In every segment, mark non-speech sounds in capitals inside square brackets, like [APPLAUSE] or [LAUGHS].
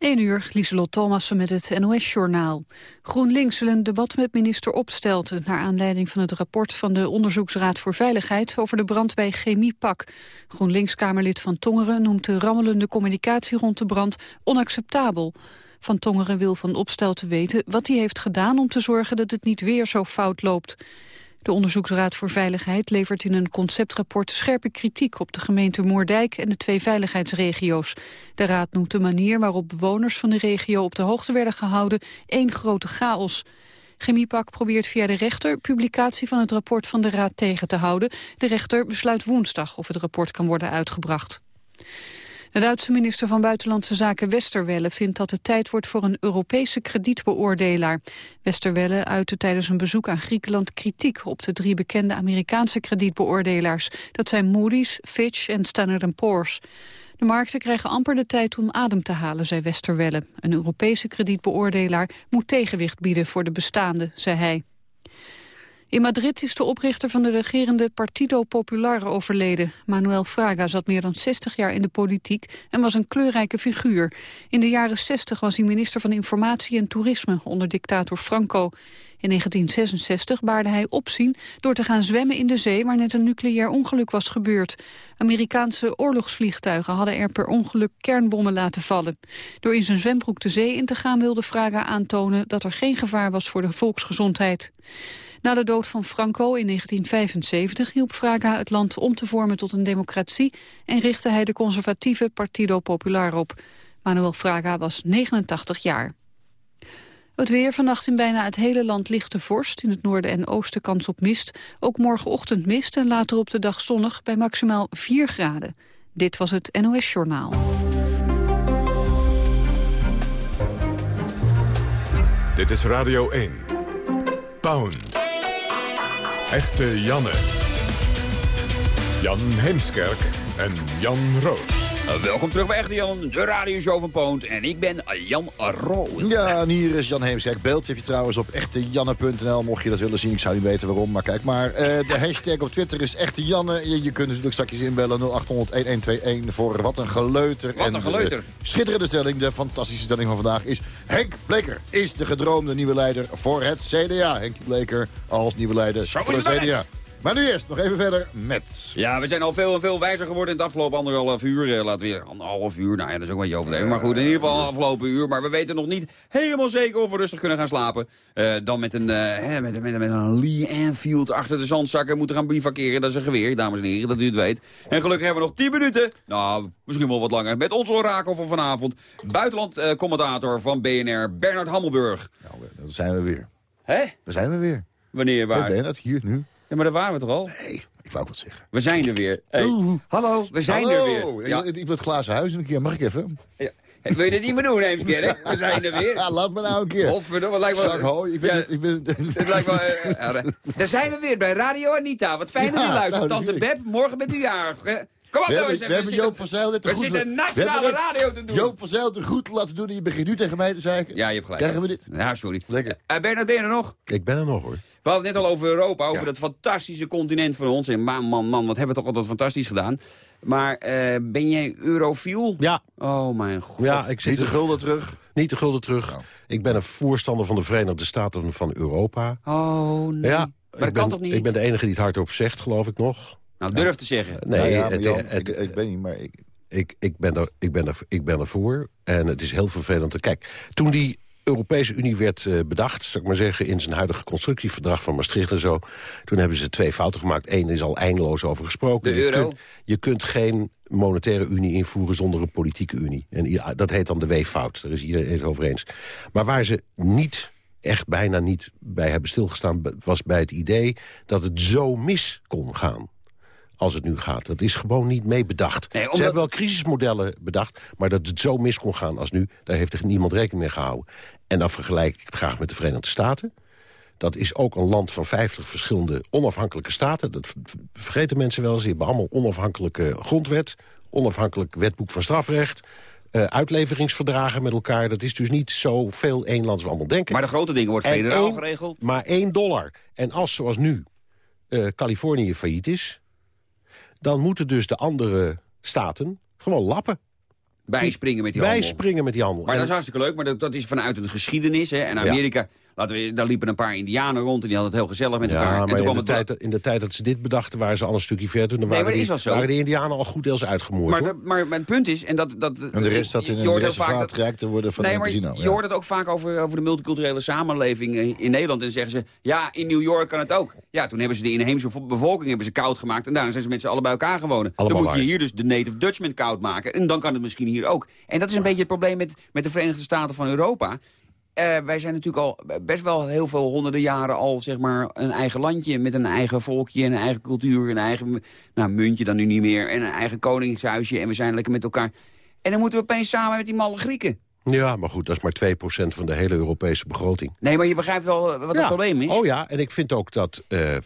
1 uur, Lieselot Thomassen met het NOS-journaal. GroenLinks wil een debat met minister Opstelten... naar aanleiding van het rapport van de Onderzoeksraad voor Veiligheid... over de brand bij Chemiepak. GroenLinks-Kamerlid Van Tongeren noemt de rammelende communicatie rond de brand onacceptabel. Van Tongeren wil van Opstelten weten wat hij heeft gedaan... om te zorgen dat het niet weer zo fout loopt. De Onderzoeksraad voor Veiligheid levert in een conceptrapport scherpe kritiek op de gemeente Moerdijk en de twee veiligheidsregio's. De raad noemt de manier waarop bewoners van de regio op de hoogte werden gehouden één grote chaos. Chemiepak probeert via de rechter publicatie van het rapport van de raad tegen te houden. De rechter besluit woensdag of het rapport kan worden uitgebracht. De Duitse minister van Buitenlandse Zaken Westerwelle vindt dat het tijd wordt voor een Europese kredietbeoordelaar. Westerwelle uitte tijdens een bezoek aan Griekenland kritiek op de drie bekende Amerikaanse kredietbeoordelaars. Dat zijn Moody's, Fitch en Standard Poor's. De markten krijgen amper de tijd om adem te halen, zei Westerwelle. Een Europese kredietbeoordelaar moet tegenwicht bieden voor de bestaande, zei hij. In Madrid is de oprichter van de regerende Partido Popular overleden. Manuel Fraga zat meer dan 60 jaar in de politiek en was een kleurrijke figuur. In de jaren 60 was hij minister van Informatie en Toerisme onder dictator Franco. In 1966 baarde hij opzien door te gaan zwemmen in de zee waar net een nucleair ongeluk was gebeurd. Amerikaanse oorlogsvliegtuigen hadden er per ongeluk kernbommen laten vallen. Door in zijn zwembroek de zee in te gaan wilde Fraga aantonen dat er geen gevaar was voor de volksgezondheid. Na de dood van Franco in 1975 hielp Fraga het land om te vormen tot een democratie en richtte hij de conservatieve Partido Popular op. Manuel Fraga was 89 jaar. Het weer vannacht in bijna het hele land lichte vorst. In het noorden en oosten kans op mist. Ook morgenochtend mist en later op de dag zonnig bij maximaal 4 graden. Dit was het NOS Journaal. Dit is Radio 1. Pound. Echte Janne. Jan Heemskerk en Jan Roos. Eh, welkom terug bij Echte Jan, de radioshow van Poont. En ik ben Jan Roos. Ja, en hier is Jan Heemskerk. Beeld heb je trouwens op echtejanne.nl, mocht je dat willen zien. Ik zou niet weten waarom, maar kijk maar. Uh, de hashtag op Twitter is Echte Janne. Je, je kunt natuurlijk straks inbellen 0800-1121 voor Wat een Geleuter. Wat een geleuter. En de schitterende stelling, de fantastische stelling van vandaag is... Henk Bleker is de gedroomde nieuwe leider voor het CDA. Henk Bleker als nieuwe leider voor het CDA. Maar nu eerst nog even verder met... Ja, we zijn al veel en veel wijzer geworden in het afgelopen anderhalf uur. Eh, laten we anderhalf uur, nou ja, dat is ook een beetje overdreven. Maar goed, in ieder geval afgelopen uur. Maar we weten nog niet helemaal zeker of we rustig kunnen gaan slapen. Uh, dan met een, uh, met, met, met, een Lee Anfield achter de zandzakken moeten gaan bivakeren. Dat is een geweer, dames en heren, dat u het weet. En gelukkig hebben we nog 10 minuten, nou, misschien wel wat langer, met ons orakel van vanavond. Buitenland commentator van BNR, Bernard Hammelburg. Nou, daar zijn we weer. Hè? Daar zijn we weer. Wanneer, waar? Ben Bernard, hier, nu. Ja, maar daar waren we toch al? Nee, ik wou ook wat zeggen. We zijn er weer. Hey. Hallo, we zijn Hallo. er weer. Ja. Ik, ik wil het glazen huis een keer. Mag ik even? Ja. Wil je dit niet meer doen, Heemskerk? We zijn er weer. [LAUGHS] Ja, laat me nou een keer. Godverdomme, lijkt wel... Zak hooi, ik ben... Ja, het, ik ben [LAUGHS] het lijkt wel... [LAUGHS] Uh, daar zijn we weer bij Radio Anita. Wat fijn dat Ja, u luistert. nou, Tante. Beb, morgen bent u jarig. hè? Kom op We nou hebben, we hebben Joop van Zijl net We te goed... zitten we nationale radio te doen. Joop van Zijl te goed laten doen en je begint nu tegen mij te zeggen. Ja, je hebt gelijk. Krijgen we dit? Ja, sorry. Lekker. Eh, Bernard, ben je er nog? Ik ben er nog hoor. We hadden het net al over Europa, over Ja. dat fantastische continent van ons. En man, man, man, wat hebben we toch altijd fantastisch gedaan. Maar eh, ben jij eurofiel? Ja, Oh mijn god. ja ik zit Niet de gulden terug. Niet de gulden terug. Nou. Ik ben een voorstander van de Verenigde Staten van Europa. Oh nee. Ja, maar dat ik kan ben, toch niet? Ik ben de enige die het hardop zegt, geloof ik nog. Nou, durf te zeggen. Nee, Nou ja, het- Jan, het- ik, ik weet niet, maar ik... ik, ik, ben er, ik, ben er, ik ben ervoor. En het is heel vervelend. te Kijk, toen die Europese Unie werd eh, bedacht, zou ik maar zeggen... in zijn huidige constructieverdrag van Maastricht en zo... toen hebben ze twee fouten gemaakt. Eén is al eindeloos over gesproken. De je, euro? Kunt, je kunt geen monetaire unie invoeren zonder een politieke unie. En i- dat heet dan de weeffout. Daar is iedereen het over eens. Maar waar ze niet echt bijna niet bij hebben stilgestaan... was bij het idee dat het zo mis kon gaan als het nu gaat. Dat is gewoon niet mee bedacht. Nee, omdat- Ze hebben wel crisismodellen bedacht... maar dat het zo mis kon gaan als nu, daar heeft er niemand rekening mee gehouden. En dan vergelijk ik het graag met de Verenigde Staten. Dat is ook een land van 50 verschillende onafhankelijke staten. Dat vergeten mensen wel eens. Die hebben allemaal onafhankelijke grondwet... onafhankelijk wetboek van strafrecht... eh, uitleveringsverdragen met elkaar. Dat is dus niet zoveel één land als we allemaal denken. Maar de grote dingen wordt federaal één- geregeld. Maar één dollar. En als, zoals nu, eh, Californië failliet is... dan moeten dus de andere staten gewoon lappen. Bijspringen met die Wij handel. springen met die handel. Maar dat is hartstikke leuk, maar dat, dat is vanuit een geschiedenis. Hè. En Amerika, laten we, daar liepen een paar indianen rond en die hadden het heel gezellig met elkaar. Ja, en toen in kwam de, tijd, dat- in de tijd dat ze dit bedachten, waren ze al een stukje verder. Dan Nee, waren, maar dat die, is wel zo. waren de indianen al goed deels uitgemoord. maar, maar mijn punt is, en dat... dat En de rest dat in een hoort heel vaak reservaat worden van nee, maar casino. je ja. hoort het ook vaak over, over de multiculturele samenleving in Nederland. En dan zeggen ze, ja, in New York kan het ook. Ja, toen hebben ze de inheemse vo- bevolking hebben ze koud gemaakt. En daarna zijn ze met z'n allen bij elkaar gewonnen. Allemaal dan moet je waar. hier dus de native Dutchman koud maken. En dan kan het misschien hier ook. En dat is een beetje het probleem met, met de Verenigde Staten van Europa. Eh, wij zijn natuurlijk al best wel heel veel honderden jaren al zeg maar een eigen landje met een eigen volkje en een eigen cultuur, een eigen nou, muntje dan nu niet meer en een eigen koningshuisje en we zijn lekker met elkaar. En dan moeten we opeens samen met die malle Grieken. Ja, maar goed, dat is maar 2% van de hele Europese begroting. Nee, maar je begrijpt wel eh, wat het probleem is. Oh ja, en ik vind ook dat, eh, eh,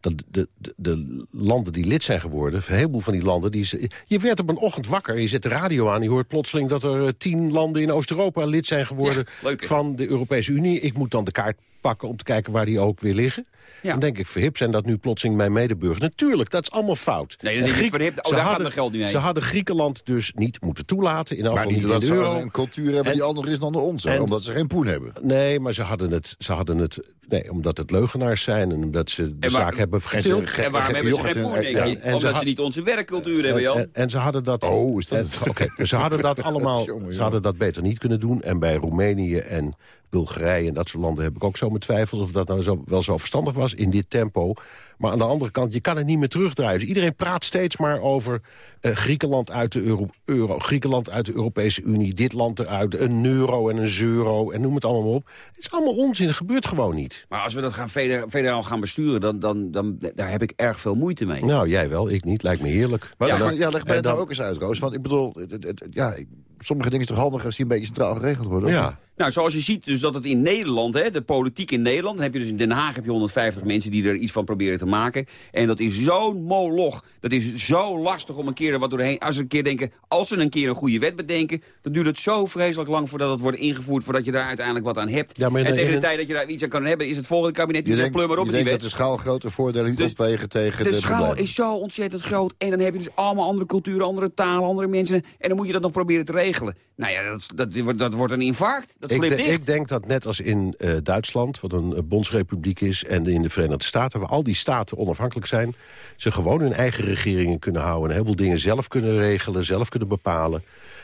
dat de, de, de landen die lid zijn geworden... een heleboel van die landen... Die, je werd op een ochtend wakker en je zet de radio aan... je hoort plotseling dat er tien landen in Oost-Europa lid zijn geworden... Ja, leuk, hè? van de Europese Unie. Ik moet dan de kaart pakken om te kijken waar die ook weer liggen. Ja. Dan denk ik, verhip zijn dat nu plotseling mijn medeburgers. Natuurlijk, dat is allemaal fout. Nee, oh, ze daar gaat geld niet heen. Ze hadden Griekenland dus niet moeten toelaten. In Maar niet dat ze euro. een cultuur hebben En- die anders is dan de onze. en- omdat ze geen poen hebben. Nee, maar ze hadden het, ze hadden het nee, omdat het leugenaars zijn en omdat ze de En waar- zaak hebben En vergetild. ze- en waarom hebben ze geen poen, ja, ze Omdat had- ze niet onze werkcultuur hebben, Jan. En, en ze hadden dat. Oh, is dat? Oké, ze hadden dat [LAUGHS] allemaal. Jongen, jongen. Ze hadden dat beter niet kunnen doen. En bij Roemenië en Bulgarije en dat soort landen heb ik ook zo mijn twijfels of dat nou zo, wel zo verstandig was in dit tempo. Maar aan de andere kant, je kan het niet meer terugdraaien. Dus iedereen praat steeds maar over eh, Griekenland uit de euro, euro, Griekenland uit de Europese Unie, dit land eruit, een euro en een euro en noem het allemaal maar op. Het is allemaal onzin, het gebeurt gewoon niet. Maar als we dat gaan feder- federaal gaan besturen, dan, dan, dan, daar heb ik erg veel moeite mee. Nou, jij wel, ik niet, lijkt me heerlijk. Maar Ja, leg, En maar, dan- ja, leg mij dat nou ook eens uit, Roos. Want ik bedoel, het- het- het- ja, sommige dingen is toch handig als die een beetje centraal geregeld worden? Ja, Nou, zoals je ziet dus dat het in Nederland, hè, de politiek in Nederland... dan heb je dus in Den Haag heb je 150 mensen die er iets van proberen te maken. En dat is zo'n moloch. Dat is zo lastig om een keer er wat doorheen... Als ze een keer denken, als ze een keer een goede wet bedenken... dan duurt het zo vreselijk lang voordat het wordt ingevoerd... voordat je daar uiteindelijk wat aan hebt. Ja, en tegen de een- tijd dat je daar iets aan kan hebben... is het volgende kabinet die zegt, maar op je die denkt dat wet. de schaal grote voordelen niet Dus opwegen tegen de, De schaal problemen. is zo ontzettend groot. En dan heb je dus allemaal andere culturen, andere talen, andere mensen. En dan moet je dat nog proberen te regelen. Nou ja, dat, dat, wordt- dat wordt een infarct. Dat Ik, de- ik denk dat net als in eh, Duitsland, wat een eh, bondsrepubliek is... en in de Verenigde Staten, waar al die staten onafhankelijk zijn... ze gewoon hun eigen regeringen kunnen houden... en een heleboel dingen zelf kunnen regelen, zelf kunnen bepalen.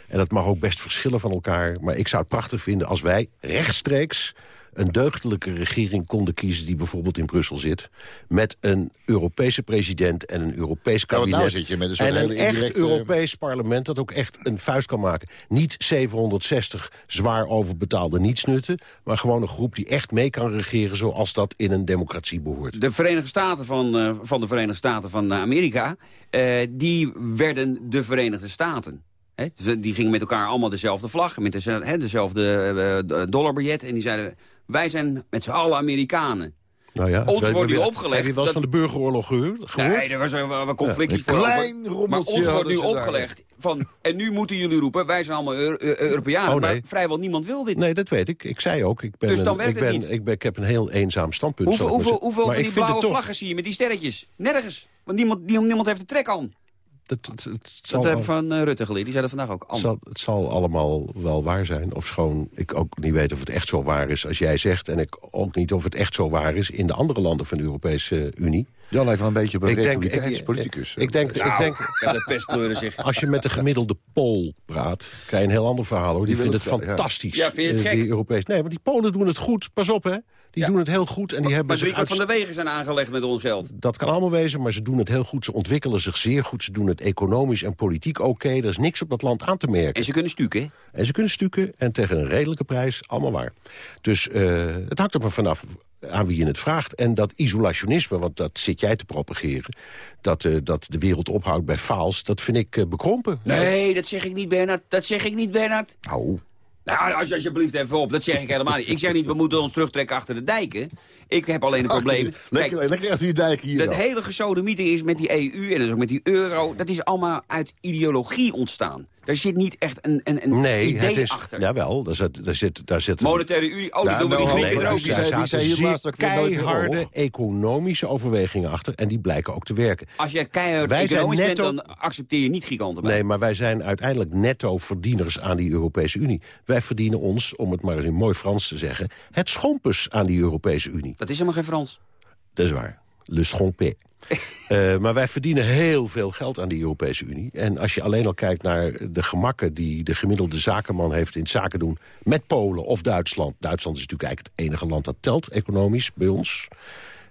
En dat mag ook best verschillen van elkaar. Maar ik zou het prachtig vinden als wij rechtstreeks een deugdelijke regering konden kiezen... die bijvoorbeeld in Brussel zit... met een Europese president en een Europees kabinet... nou zit je met een soort en een echt indirecte- Europees parlement dat ook echt een vuist kan maken. Niet 760 zwaar overbetaalde nietsnutten... maar gewoon een groep die echt mee kan regeren... zoals dat in een democratie behoort. De Verenigde Staten van, eh, van de Verenigde Staten van eh, Amerika... eh, die werden de Verenigde Staten. Hè? Dus, die gingen met elkaar allemaal dezelfde vlag, met dezelfde, hè, dezelfde dollarbiljet. En die zeiden, wij zijn met z'n allen Amerikanen. Nou ja, Ons wordt nu opgelegd Heb je wel eens dat- van de burgeroorlog gehoord? Nee, er was een wat conflictjes Een voor klein Maar ons wordt nu daar. opgelegd van... en nu moeten jullie roepen, wij zijn allemaal Eu- Eu- Europeanen. Oh, nee. Maar vrijwel niemand wil dit. Nee, dat weet ik. Ik zei ook, ik ben, Dus dan een- werkt ik, het ben, niet. Ik, ben, ik heb een heel eenzaam standpunt. Hoeveel, hoeveel, hoeveel van die blauwe toch- vlaggen zie je met die sterretjes? Nergens. Want niemand, niemand heeft de trek aan. Het, het, het, Dat zal heb ik wel- van eh, Rutte geleerd. Die zei dat vandaag ook. het, An. zal, het zal allemaal wel waar zijn. Of schoon ik ook niet weet of het echt zo waar is als jij zegt. En ik ook niet of het echt zo waar is in de andere landen van de Europese Unie. Jan lijkt wel een beetje op een Ik denk, ik, politicus. ik, denk, ik denk, Ja, de pestpleuren zich. als je met de gemiddelde Pool praat, krijg je een heel ander verhaal. Hoor. Die, vindt het het wel, ja. fantastisch. Ja, vind je het eh, gek? Die Europees. Nee, maar die Polen doen het goed. Pas op, hè. Die Ja. doen het heel goed. En die hebben Maar van de wegen zijn aangelegd met ons geld. Dat kan allemaal wezen, maar ze doen het heel goed. Ze ontwikkelen zich zeer goed. Ze doen het economisch en politiek oké. Er is niks op dat land aan te merken. En ze kunnen stukken. En ze kunnen stukken en tegen een redelijke prijs, allemaal waar. Dus eh, het hangt er maar vanaf aan wie je het vraagt. En dat isolationisme, want dat zit jij te propageren... dat, eh, dat de wereld ophoudt bij faals, dat vind ik eh, bekrompen. Nee, dat zeg ik niet, Bernard. Dat zeg ik niet, Bernard. Nou, Nou, als je alsjeblieft even op. Dat zeg ik helemaal niet. Ik zeg niet, we moeten ons terugtrekken achter de dijken. Ik heb alleen een probleem. Lekker, Kijk, lekker die dijk hier. dat hele gesodemieter is met die EU en dus ook met die euro... dat is allemaal uit ideologie ontstaan. Daar zit niet echt een, een, een Nee, idee het is, achter. jawel, daar zit, daar zit, daar zit Monetaire Unie, oh, Ja, dan doen we die nou, Grieken er ook zei hier zeer keiharde economische overwegingen achter. En die blijken ook te werken. Als jij keihard Wij zijn economisch netto- bent, dan accepteer je niet giganten. Nee, maar wij zijn uiteindelijk netto verdieners aan die Europese Unie. Wij verdienen ons, om het maar eens in mooi Frans te zeggen... het schompus aan die Europese Unie. Dat is helemaal geen Frans. Dat is waar. Le schompé. [LAUGHS] Eh, maar wij verdienen heel veel geld aan die Europese Unie. En als je alleen al kijkt naar de gemakken... die de gemiddelde zakenman heeft in het zaken doen... met Polen of Duitsland. Duitsland is natuurlijk eigenlijk het enige land dat telt, economisch, bij ons.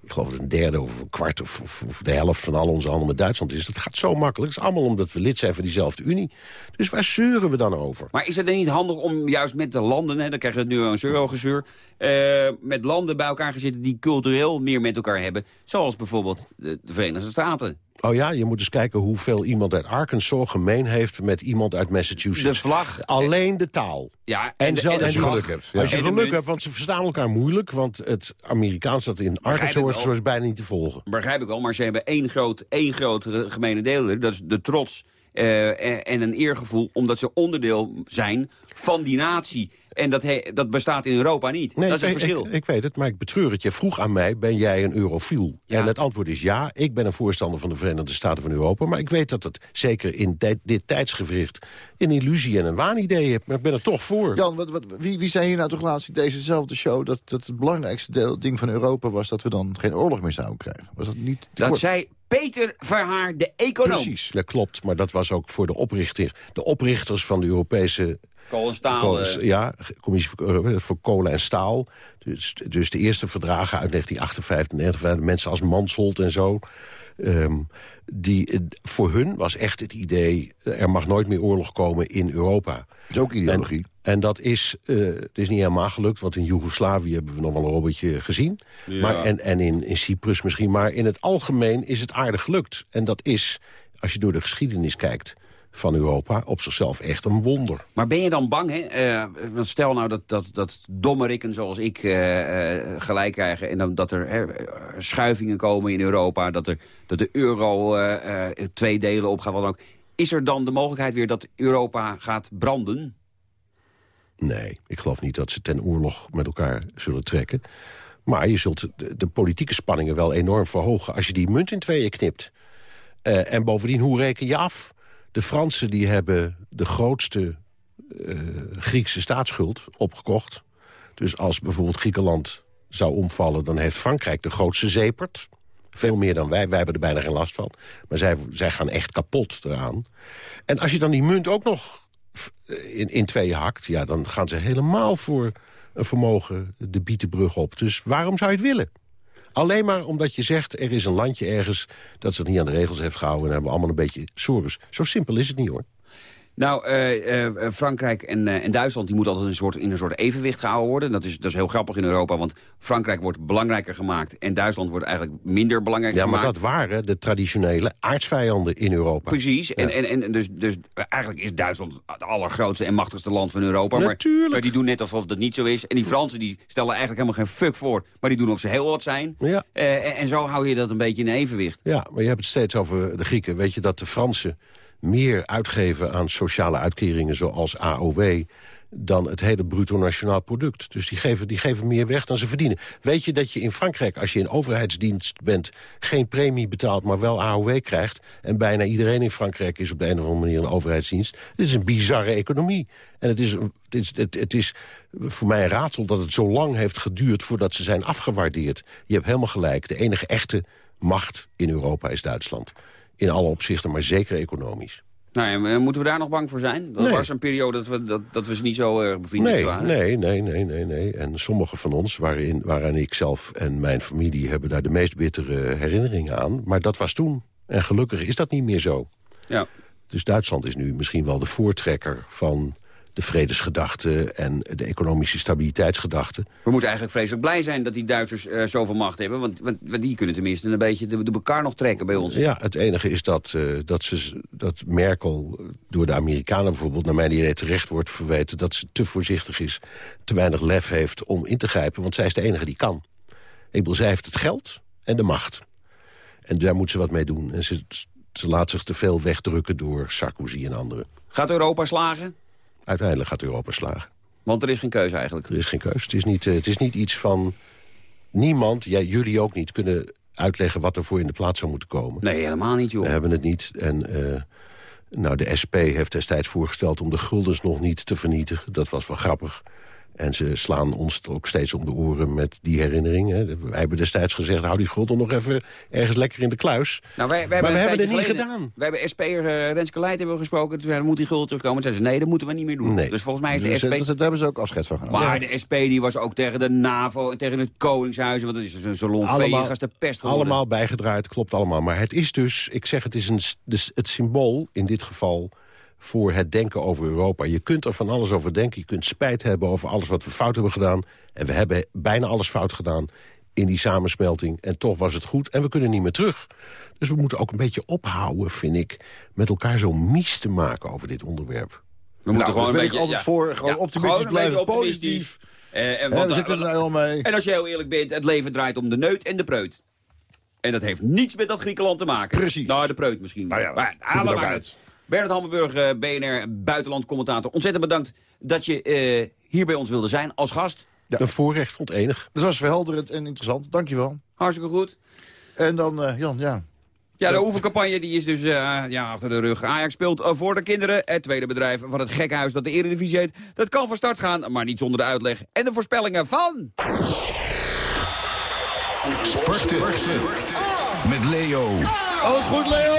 Ik geloof dat een derde of een kwart of, of, de helft van al onze handel met Duitsland is. Dat gaat zo makkelijk. Het is allemaal omdat we lid zijn van diezelfde Unie. Dus waar zeuren we dan over? Maar is het dan niet handig om juist met de landen, hè, dan krijg je het nu een eurogezeur... eh met landen bij elkaar gezeten die cultureel meer met elkaar hebben... zoals bijvoorbeeld de Verenigde Staten. Oh ja, je moet eens kijken hoeveel iemand uit Arkansas gemeen heeft... met iemand uit De Massachusetts. vlag... Alleen de taal. Ja, En, de- zo, en de en vlag. geluk hebt, ja. Als je de geluk hebt, want ze verstaan elkaar moeilijk... want het Amerikaans dat in Arkansas is, bijna niet te volgen. Begrijp ik wel, maar ze hebben één groot, één groot gemene deler. Dat is de trots eh, en een eergevoel, omdat ze onderdeel zijn van die natie. En dat, he- dat bestaat in Europa niet. dat is ik, het verschil. Ik, ik weet het, maar ik betreur het. Je vroeg aan mij, ben jij een eurofiel? Ja. En het antwoord is ja. Ik ben een voorstander van de Verenigde Staten van Europa. Maar ik weet dat het zeker in dit, dit tijdsgevricht... een illusie en een waanidee heeft. Maar ik ben er toch voor. Jan, wat, wat, wie, wie zei hier nou toch laatst in dezezelfde show... dat, dat het belangrijkste deel, ding van Europa was... dat we dan geen oorlog meer zouden krijgen? Was dat niet... dat zei Peter Verhaar, de econoom. Precies. Dat klopt, maar dat was ook voor de oprichter. De oprichters van de Europese Kool en staal. Kool- eh, ja, commissie voor, eh, voor kolen en staal. Dus, dus de eerste verdragen uit 1958, 1959, mensen als Mansholt en zo. ehm, die, eh, voor hun was echt het idee, eh, er mag nooit meer oorlog komen in Europa. Dat is ook ideologie. En dat is, eh, het is niet helemaal gelukt, want in Joegoslavië hebben we nog wel een robotje gezien. Ja. Maar, en en in, in Cyprus misschien. Maar in het algemeen is het aardig gelukt. En dat is, als je door de geschiedenis kijkt van Europa, op zichzelf echt een wonder. Maar ben je dan bang, hè? Eh, want stel nou dat, dat, dat dommerikken zoals ik eh, eh, gelijk krijgen... en dan, dat er schuivingen komen in Europa... dat, er, dat de euro twee delen opgaat, wat dan ook. Is er dan de mogelijkheid weer dat Europa gaat branden? Nee, ik geloof niet dat ze ten oorlog met elkaar zullen trekken. Maar je zult de, de politieke spanningen wel enorm verhogen... als je die munt in tweeën knipt. En bovendien, hoe reken je af? De Fransen die hebben de grootste eh, Griekse staatsschuld opgekocht. Dus als bijvoorbeeld Griekenland zou omvallen... dan heeft Frankrijk de grootste zeepert. Veel meer dan wij. Wij hebben er bijna geen last van. Maar zij, zij gaan echt kapot eraan. En als je dan die munt ook nog f- in, in tweeën hakt... Ja, dan gaan ze helemaal voor een vermogen de bietenbrug op. Dus waarom zou je het willen? Alleen maar omdat je zegt, er is een landje ergens... dat zich niet aan de regels heeft gehouden... en hebben we allemaal een beetje sores. Zo simpel is het niet, hoor. Nou, eh, eh, Frankrijk en, eh, en Duitsland die moeten altijd een soort, in een soort evenwicht gehouden worden. Dat is, dat is heel grappig in Europa, want Frankrijk wordt belangrijker gemaakt... en Duitsland wordt eigenlijk minder belangrijk Ja, maar gemaakt. dat waren de traditionele aardsvijanden in Europa. Precies. En, en, en dus, dus eigenlijk is Duitsland het allergrootste en machtigste land van Europa. Maar, Natuurlijk. maar die doen net alsof dat niet zo is. En die Fransen die stellen eigenlijk helemaal geen fuck voor. Maar die doen of ze heel wat zijn. Ja. En, en zo hou je dat een beetje in evenwicht. Ja, maar je hebt het steeds over de Grieken. Weet je dat de Fransen meer uitgeven aan sociale uitkeringen zoals AOW dan het hele bruto nationaal product. Dus die geven, die geven meer weg dan ze verdienen. Weet je dat je in Frankrijk, als je in overheidsdienst bent... geen premie betaalt, maar wel AOW krijgt... en bijna iedereen in Frankrijk is op de een of andere manier een overheidsdienst... Dit is een bizarre economie. En het is, het, is, het, het is voor mij een raadsel dat het zo lang heeft geduurd... voordat ze zijn afgewaardeerd. Je hebt helemaal gelijk. De enige echte macht in Europa is Duitsland. In alle opzichten, maar zeker economisch. Nou ja, moeten we daar nog bang voor zijn? Dat Nee. was een periode dat we, dat, dat we ze niet zo erg bevriend Nee, waren. nee, nee, nee, nee, nee. En sommige van ons, waarin, waaraan ik zelf en mijn familie... hebben daar de meest bittere herinneringen aan. Maar dat was toen. En gelukkig is dat niet meer zo. Ja. Dus Duitsland is nu misschien wel de voortrekker van de vredesgedachte... en de economische stabiliteitsgedachte. We moeten eigenlijk vreselijk blij zijn dat die Duitsers eh, zoveel macht hebben. Want, want, want die kunnen tenminste een beetje de, de elkaar nog trekken bij ons. Ja, het enige is dat, eh, dat, ze, dat Merkel door de Amerikanen bijvoorbeeld... naar mijn idee terecht wordt verweten dat ze te voorzichtig is... te weinig lef heeft om in te grijpen, want zij is de enige die kan. Ik bedoel, zij heeft het geld en de macht. En daar moet ze wat mee doen. En ze, ze laat zich te veel wegdrukken door Sarkozy en anderen. Gaat Europa slagen? Uiteindelijk gaat Europa slagen. Want er is geen keuze eigenlijk. Er is geen keus. Het is niet, eh, het is niet iets van... Niemand, jij, jullie ook niet, kunnen uitleggen wat er voor in de plaats zou moeten komen. Nee, helemaal niet, joh. We hebben het niet. En eh, nou, de SP heeft destijds voorgesteld om de guldens nog niet te vernietigen. Dat was wel grappig. En ze slaan ons ook steeds om de oren met die herinneringen. Wij hebben destijds gezegd, hou die gulden nog even ergens lekker in de kluis. Nou, wij, wij maar we hebben het niet geleden- gedaan. We hebben SP'er uh, Renske Leijt hebben we gesproken. Toen zeiden we, moet die gulden terugkomen? Toen zeiden ze, nee, dat moeten we niet meer doen. Nee. Dus volgens mij is de Dus, SP... eh, dat, daar hebben ze ook afscheid van genomen. Maar de SP die was ook tegen de NAVO en tegen het Koningshuis. Want dat is dus een salon Allemaal- als de pest geworden. Allemaal bijgedraaid, klopt allemaal. Maar het is dus, ik zeg het is een, dus het symbool in dit geval voor het denken over Europa. Je kunt er van alles over denken. Je kunt spijt hebben over alles wat we fout hebben gedaan. En we hebben bijna alles fout gedaan in die samensmelting. En toch was het goed. En we kunnen niet meer terug. Dus we moeten ook een beetje ophouden, vind ik... met elkaar zo mies te maken over dit onderwerp. We moeten Nou, gewoon daar een ben ik beetje... altijd ja. voor. Gewoon Ja, optimistisch gewoon blijven, optimistisch. positief. Eh, en, we zitten er nou al mee. en als je heel eerlijk bent, het leven draait om de neut en de preut. En dat heeft niets met dat Griekenland te maken. Precies. Nou, de preut misschien. Nou ja, maar uit. uit. Bernard Hammelburg, eh, BNR, buitenlandcommentator. Ontzettend bedankt dat je eh, hier bij ons wilde zijn als gast. Ja. Een voorrecht vond enig. Dat was verhelderend en interessant. Dankjewel. Hartstikke goed. En dan, eh, Jan, ja. Ja, de oefencampagne die is dus eh, ja, achter de rug. Ajax speelt voor de kinderen. Het tweede bedrijf van het gekhuis dat de Eredivisie heet. Dat kan van start gaan, maar niet zonder de uitleg. En de voorspellingen van... Sporten. Met Leo. Alles goed, Leo?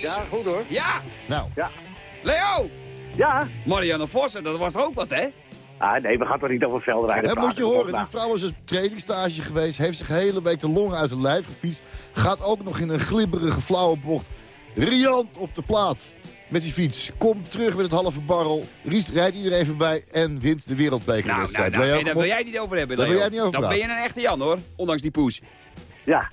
Ja, goed hoor. Ja, Nou, Leo! Ja. Marianne Vossen, dat was er ook wat, hè? Ah, nee, we gaan toch niet over veldrijden dat praten. moet je horen. Die vrouw is een trainingsstage geweest. Heeft zich de hele week de longen uit de lijf gefietst. Gaat ook nog in een glibberige flauwe bocht. Riant op de plaat. Met die fiets. Komt terug met het halve barrel. Ries rijdt iedereen voorbij en wint de Nou, wereldbekerwedstrijd. nou, nou, Leo, en daar wil jij het niet over hebben, Daar Leo. wil jij niet over Dan ben je een echte Jan, hoor. Ondanks die poes. Ja.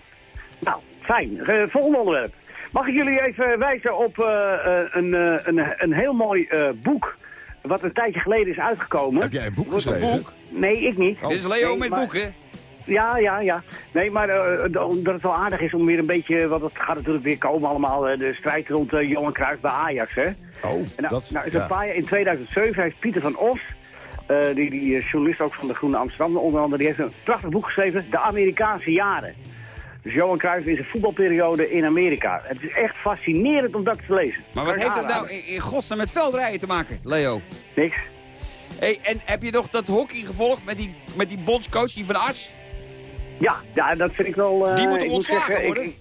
Nou, fijn. Eh, volgende onderwerp. Mag ik jullie even wijzen op eh, eh, een, eh, een, een heel mooi eh, boek... wat een tijdje geleden is uitgekomen. Heb jij een boek Een geschreven? boek. Nee, ik niet. Dit is Leo Nee, met maar- boeken. Ja, ja, ja. Nee, maar d- omdat het wel aardig is om weer een beetje... want het gaat natuurlijk weer komen allemaal... de strijd rond eh, Johan Cruijff bij Ajax, hè? Oh, En nou, dat... nou is ja. een paar jaar, in 2007 heeft Pieter van Os, eh, die, die eh, journalist ook van de Groene Amsterdam onder andere, die heeft een prachtig boek geschreven, De Amerikaanse Jaren. Dus Johan Cruijff in zijn voetbalperiode in Amerika. Het is echt fascinerend om dat te lezen. Maar wat heeft dat nou in, in godsnaam met veldrijden te maken, Leo? Niks. Hey, en heb je nog dat hockey gevolgd met die, met die bondscoach, die van As? Ja, ja, dat vind ik wel... eh, Die moet toch ik ontslagen worden? Ik,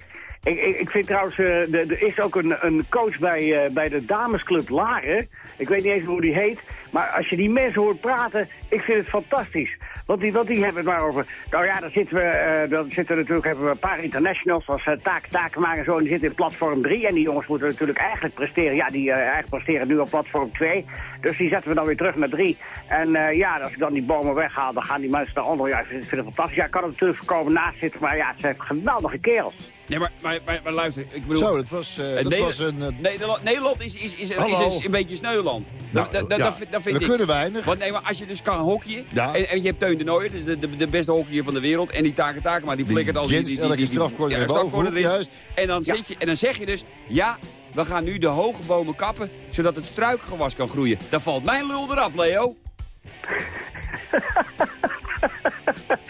ik, ik, vind trouwens, eh, er is ook een, een coach bij, eh, bij de damesclub Laren. Ik weet niet eens hoe die heet. Maar als je die mensen hoort praten, ik vind het fantastisch. Want die, want die hebben het maar over... Nou ja, dan zitten we, eh, dan zitten natuurlijk, hebben we een paar internationals, zoals Taak Takema en zo. En die zitten in platform 3. En die jongens moeten natuurlijk eigenlijk presteren. Ja, die eigenlijk presteren nu op platform 2. Dus die zetten we dan weer terug naar 3. En ja, als ik dan die bomen weghaal, dan gaan die mensen naar onder. Ja, ik vind, ik het fantastisch. Ja, ik kan er natuurlijk voorkomen naast zitten. Maar ja, het zijn geweldige kerels. Nee, maar, maar, maar, maar luister, ik bedoel... Zo, dat was, eh, eh, dat was een... eh, Nederland, Nederland is, is, is, is, is een beetje sneuland. Nou, Dat- dat- ja, dat vind- dat vind we ik. kunnen weinig. Want nee, maar als je dus kan hockeyen, Ja. en, en je hebt Teun de Nooijer, dus de, de, de beste hockeyer van de wereld, en die Taken Taken, maar die flikkert als Jens elke strafcorner naar boven, strafcorner erin. juist. En dan, Ja. zit je, en dan zeg je dus, ja, we gaan nu de hoge bomen kappen, zodat het struikgewas kan groeien. Dan valt mijn lul eraf, Leo. [LAUGHS]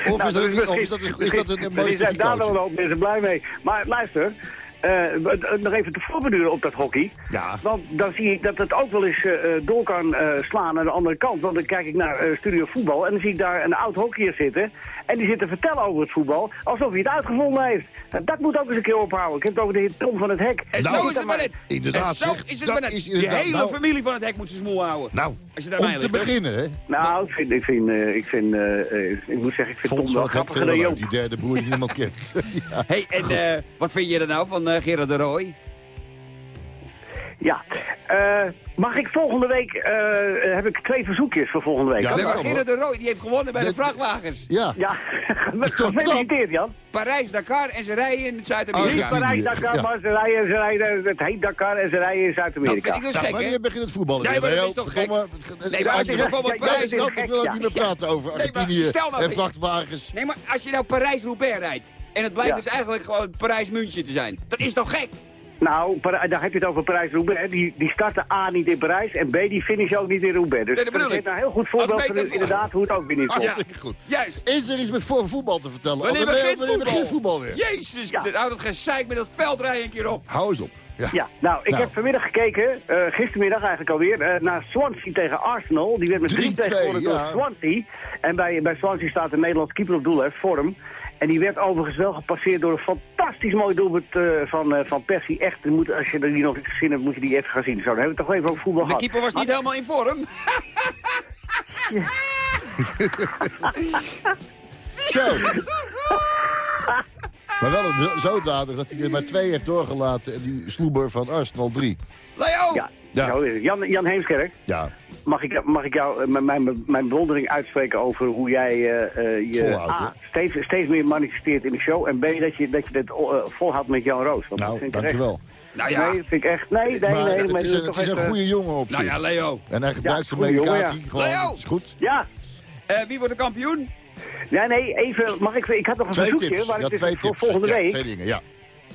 Of is dat, Nou, of is dat, een- is dat een, een mooi Er zijn daar wel een hoop mensen blij mee. Maar luister, eh, eh, nog even te voorbeduren op dat hockey. Ja. Want dan zie ik dat het ook wel eens eh, eh, door kan eh, slaan naar de andere kant. Want dan kijk ik naar eh, Studio Voetbal en dan zie ik daar een oud hockeyer zitten. En die zit te vertellen over het voetbal, alsof hij het uitgevonden heeft. En dat moet ook eens een keer ophouden. Ik heb het over de heer Tom van het Hek. En Nou, zo is het maar net. inderdaad, En zo zeg, is het dat maar net. is inderdaad- hele nou- familie van het hek moet zijn smoel houden. Nou, Als je daarbij om te ligt, beginnen, hè. Nou, ik vind, ik vind, eh, ik vind, eh, eh, ik moet zeggen, ik vind Tom wel grappiger dan Joop. die derde broer die niemand kent. [LAUGHS] ja. hey, en eh, wat vind je er nou van eh, Gerard de Rooij? Ja. Eh, mag ik volgende week, eh, heb ik twee verzoekjes voor volgende week. Ja, Nee, maar Gerard de Rooij die heeft gewonnen bij de vrachtwagens. ja. Ja, [LAUGHS] is toch gefeliciteerd Jan. Parijs-Dakar en ze rijden in Niet Zuid-Amerika. Argentinië. Parijs, Dakar, Ja. maar ze rijden, ze rijden, het heet Dakar en ze rijden in Dat Zuid-Amerika. vind ik dus Nou, gek, hè? wanneer begint het voetballen Nee, weer, maar dat is toch Verdomme. Nee, maar als je bijvoorbeeld Parijs... Nou, ik wil ook niet meer praten over Argentinië stel nou- en vrachtwagens. Nee, maar als je nou Parijs-Roubaix rijdt... en het blijkt dus eigenlijk gewoon Parijs-München te zijn... dat is toch gek? Nou, daar heb je het over Parijs-Roubaix. Die, die starten A niet in Parijs en B die finishen ook niet in Roubaix. Dus Nee, dat is nou een heel goed voorbeeld van inderdaad hoe het ook weer niet komt. Hartstikke goed. Juist. Is er iets met voor voetbal te vertellen? Wanneer begint voetbal? begint voetbal weer? Jezus, Ja. dit houdt het gezeik met dat veldrijden een keer op. Hou eens op. Ja. Ja, nou, ik Nou. heb vanmiddag gekeken, eh, gistermiddag eigenlijk alweer, eh, naar Swansea tegen Arsenal. Die werd met 3 tegen 3-2, gewonnen door ja. Swansea. En bij, bij Swansea staat een Nederlands keeper op doel, hè, Vorm. En die werd overigens wel gepasseerd door een fantastisch mooi doelpunt eh, van, eh, van Persie. Echt, moet, als je er die nog niet gezien hebt, moet je die even gaan zien. Zo, dan hebben we het toch even over voetbal De gehad. keeper was niet helemaal in vorm. [LAUGHS] Zo. maar wel zo- zodanig dat hij er maar twee heeft doorgelaten. En die sloeber van Arsenal drie. Leo! Ja, Ja. Zo is het. Jan, Jan Heemskerk, Ja, mag ik, mag ik jou eh, mijn, mijn, mijn bewondering uitspreken over hoe jij eh, eh, je A, steeds, steeds meer manifesteert in de show. En B, dat je, dat je dit eh, volhoudt met Jan Roos. Want dat nou, vind ik echt- dankjewel. Nou ja, Nee, dat vind ik echt... Nee, nee, maar nee. het is, dat een, het toch is een echt, goede jongen op zich. nou ja, Leo. En hij gebruikt zijn jongen, medicatie. ja. Gewoon, Leo! dat is goed. Ja, Eh, wie wordt de kampioen? ja, nee, even, mag ik, ik had nog een Twee verzoekje, tips. waar Ja, ik dus twee voor tips. volgende Ja, week, twee dingen, ja.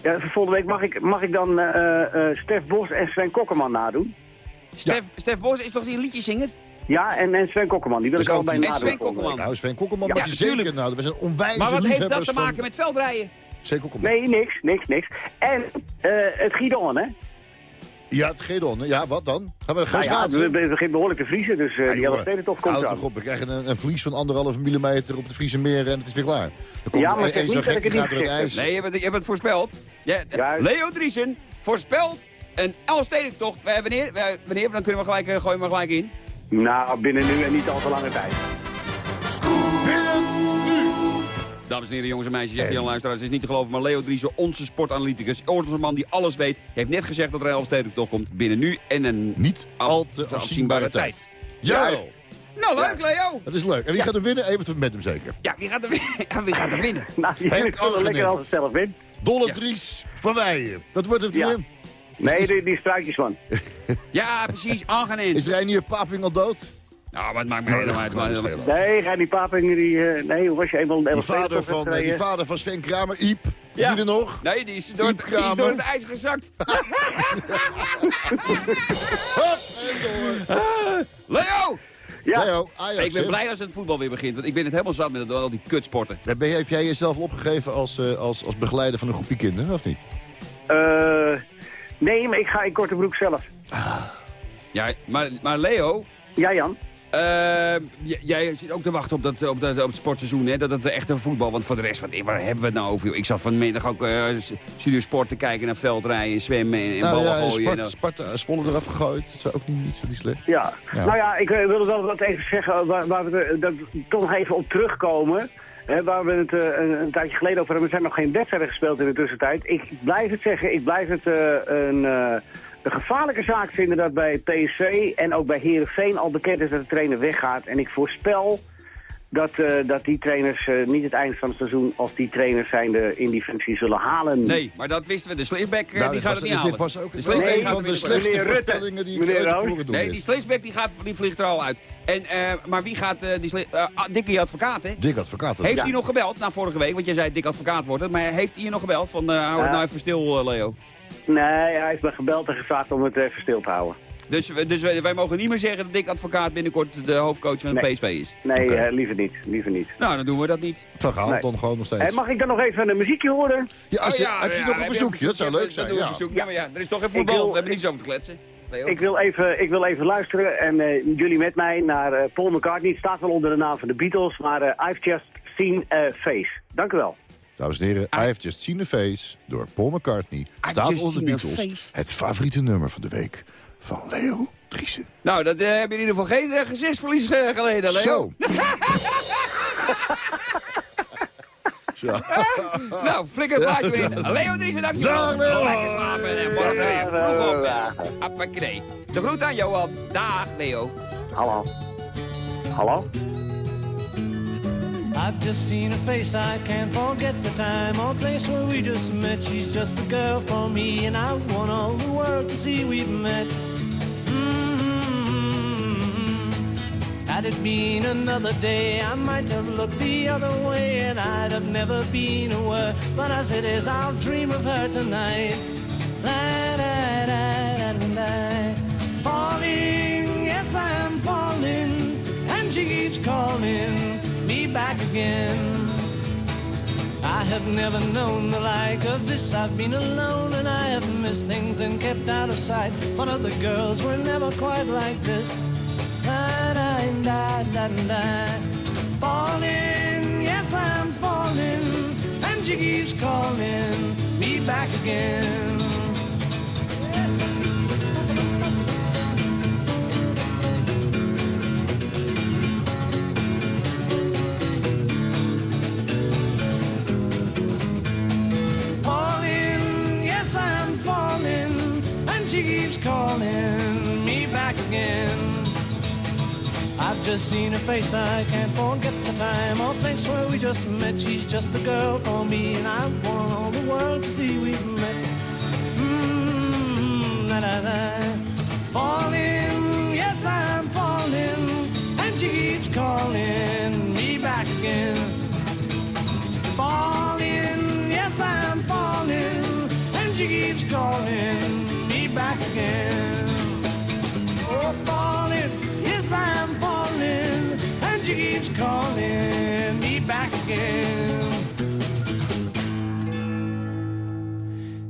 Ja, volgende week mag ik, mag ik dan eh eh Stef Bos en Sven Kokkerman nadoen. Stef, Stef Bos is toch die liedjezinger? Ja, en, en Sven Kokkerman, die wil Dus ik ook allebei die- En nadoen. Sven. Kokkerman. Nou, Sven Kokkelman Ja, moet je zeker nou. We zijn onwijze Maar wat heeft dat te van- maken met veldrijden? Sven Kokkelman. Nee, niks, niks, niks. En eh het Gidon, hè? Ja, het Gedon. Ja, wat dan? Gaan we gaan Nou ja, schaatsen? het begint behoorlijk te vriezen, dus eh Ja, die hele toch komt toch op. We krijgen een, een vlies van anderhalve millimeter op de Friese meren en het is weer klaar. Er komt Ja, maar zeg één niet dat ik het het niet ijs. Nee, je hebt, het- je hebt het voorspeld. Ja, Juist. Leo Driesen voorspelt een Elfstedentocht. Eh, Wanneer? Eh, Wanneer? Dan kunnen we gelijk, eh, gooien we gelijk in. Nou, binnen nu en niet al te lange tijd. Dames en heren, jongens en meisjes, zegt Jan Luisteraar. Het is niet te geloven, maar Leo Driesen, onze sportanalyticus. Onze man die alles weet. heeft net gezegd dat er een Elfstedentocht komt binnen nu en een Niet af- al te afzienbare tijd. Jawel! Nou, leuk Leo! Dat is leuk. En wie gaat er winnen? Even met hem zeker. Ja, wie gaat er, win- [LAUGHS] ja, wie gaat er winnen? [LAUGHS] Nou, jullie vullen lekker altijd zelf in. Dolle Ja. Dries van Weijen. Dat wordt het Ja. weer. Nee, die, die struikjesman. Ja, precies, aangenaam. Is Reinier Paping al dood? Nou, maar het maakt me helemaal uit. Maar- is Nee, ga die Paping, die... eh, nee, hoe was je eenmaal... Die vader, van, eh, die vader van Sven Kramer, Iep. Is Ja. die er nog? Nee, die is door, Iep die is door het ijs gezakt. [LAUGHS] Hop, en door. Leo! Ja, Leo, Ajax. ik ben blij als het voetbal weer begint, want ik ben het helemaal zat met al die kutsporten. Ben je, heb jij jezelf opgegeven als, eh, als, als begeleider van een groepje kinderen, of niet? eh, nee, maar ik ga in korte broek zelf. Ja, maar, maar Leo, Ja, Jan? Eh, j- jij zit ook te wachten op, dat, op, dat, op het sportseizoen, hè? Dat het echte voetbal, want voor de rest, wat, waar hebben we het nou over? joh? Ik zat vanmiddag ook uh, studiosport te kijken naar veldrijden, zwemmen en, en nou ballen ja, gooien. en Spart, dat- Sparta, Zwolle eraf gegooid. Dat is ook niet, niet zo niet slecht. Ja. Ja. Nou ja, ik eh, wilde wel wat even zeggen waar, waar we er, dat, toch nog even op terugkomen. Waar we het eh, een, tijdje geleden over hebben. Er zijn nog geen wedstrijden gespeeld in de tussentijd. Ik blijf het zeggen, ik blijf het eh, een, eh, een gevaarlijke zaak vinden dat bij PSV en ook bij Herenveen al bekend is dat de trainer weggaat. En ik voorspel dat, eh, dat die trainers eh, niet het eind van het seizoen als die trainers zijn de in die functie zullen halen. Nee, maar dat wisten we. De Sleesbeck eh, Nou, die dit gaat was- het niet dit halen. was ook de een gaat van de slechtste voorspellingen die ik Meneer ooit. Nee, dit. die Sleesbeck die, gaat, die vliegt er al uit. En, eh, maar wie gaat eh, die ah, Dikkie advocaat, hè? Dick advocaat. Heeft Ja. hij nog gebeld? Nou, vorige week, want jij zei dik advocaat wordt het. Maar heeft hij je nog gebeld van, eh hou het Ja. nou even stil, Leo? Nee, hij heeft me gebeld en gevraagd om het even stil te houden. Dus, we- dus wij, wij mogen niet meer zeggen dat dik advocaat binnenkort de hoofdcoach van de Nee. PSV is. Nee, eh, liever niet. Liever niet. Nou, dan doen we dat niet. Van Gaal Nee. dan gewoon nog steeds. Mag ik dan nog even een muziekje horen? Ja, als je, Oh heb je ja, nog een verzoekje? Dat zou leuk zijn. Ja. Ja, maar ja, er is toch geen voetbal. wil- We hebben niets over te kletsen. Leo. Ik wil even, ik wil even luisteren en eh, jullie met mij naar eh, Paul McCartney. Het staat wel onder de naam van de Beatles, maar I've just seen a face. Dank u wel. Dames en heren, I Have Just Seen a Face door Paul McCartney. Staat just onder de seen a Beatles. face. Het favoriete nummer van de week van Leo Driessen. Nou, dat eh, heb je in ieder geval geen eh, gezichtsverlies eh, geleden, Leo. Zo. [LAUGHS] Zo. [LAUGHS] Nou, flikker het plaatje weer in. Leo Driessen, dankjewel. Dag. Lekker slapen en morgen weer vroeg op. eh, Appakee. De groet aan Johan. Dag, Leo. Hallo. Hallo? I've just seen her face, I can't forget the time or place where we just met. She's just the girl for me, and I want all the world to see we've met. Mm-hmm. Had it been another day, I might have looked the other way, and I'd have never been aware. But as it is, I'll dream of her tonight. La, da, da, da. Falling, yes, I am falling, and she keeps calling me back again. Have never known the like of this. I've been alone and I have missed things and kept out of sight. But other girls were never quite like this. Da, da, da, da, da. Falling, yes, I'm falling, and she keeps calling me back again. Just seen her face, I can't forget the time or place where we just met. She's just the girl for me, and I want all the world to see we've met. Mmm, la la la. Falling, yes, I'm falling, and she keeps calling me back again. Falling, yes, I'm falling, and she keeps calling me back again. Oh, falling, yes, I'm calling me back again.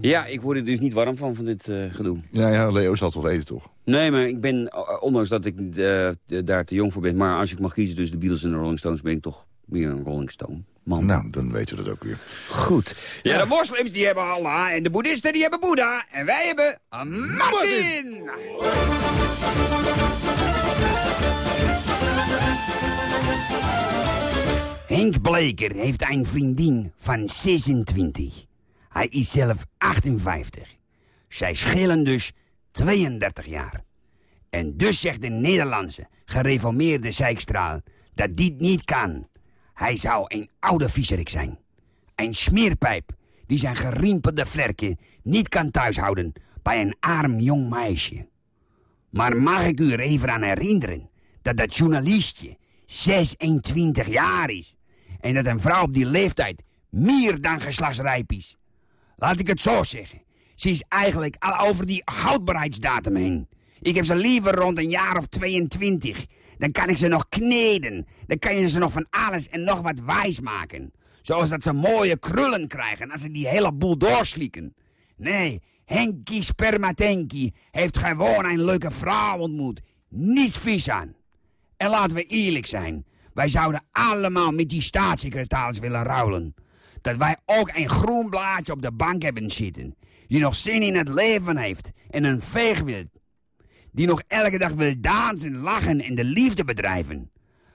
Ja, ik word er dus niet warm van, van dit eh, gedoe. Ja, ja, Leo zal het wel weten, toch? Nee, maar ik ben, eh, ondanks dat ik eh, daar te jong voor ben... maar als ik mag kiezen tussen de Beatles en de Rolling Stones... ben ik toch meer een Rolling Stone man. Nou, dan weten we dat ook weer. Goed. Ja, de moslims die hebben Allah en de boeddhisten die hebben Boeddha. En wij hebben een Martin. Henk Bleker heeft een vriendin van 26. Hij is zelf 58. Zij schillen dus 32 jaar. En dus zegt de Nederlandse gereformeerde zijkstraal dat dit niet kan. Hij zou een oude viezerik zijn. Een smeerpijp die zijn geriempelde vlerken niet kan thuishouden bij een arm jong meisje. Maar mag ik u er even aan herinneren dat dat journalistje 26 jaar is en dat een vrouw op die leeftijd meer dan geslachtsrijp is? Laat ik het zo zeggen. Ze is eigenlijk al over die houdbaarheidsdatum heen. Ik heb ze liever rond een jaar of 22. Dan kan ik ze nog kneden. Dan kan je ze nog van alles en nog wat wijs maken. Zoals dat ze mooie krullen krijgen als ze die hele boel doorslikken. Nee, Henkie Spermatenki heeft gewoon een leuke vrouw ontmoet. Niets vies aan. En laten we eerlijk zijn. Wij zouden allemaal met die staatssecretaris willen ruilen. Dat wij ook een groen blaadje op de bank hebben zitten. Die nog zin in het leven heeft en een veeg wil. Die nog elke dag wil dansen, lachen en de liefde bedrijven.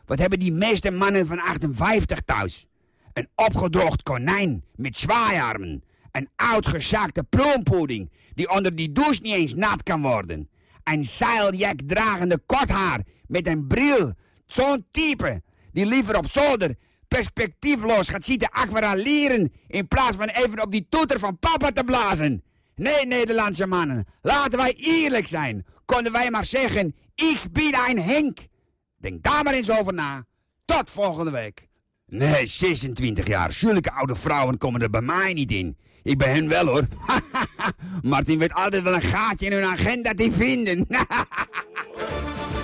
Wat hebben die meeste mannen van 58 thuis? Een opgedroogd konijn met zwaaiarmen. Een uitgezakte plompudding die onder die douche niet eens nat kan worden. Een zeiljak dragende korthaar met een bril. Zo'n type die liever op zolder perspectiefloos gaat zitten aquarelleren... in plaats van even op die toeter van papa te blazen. Nee, Nederlandse mannen, laten wij eerlijk zijn. Konden wij maar zeggen, ik ben een Henk. Denk daar maar eens over na. Tot volgende week. Nee, 26 jaar. Zulke oude vrouwen komen er bij mij niet in. Ik ben hen wel hoor. [LAUGHS] Martin weet altijd wel een gaatje in hun agenda te vinden. [LAUGHS]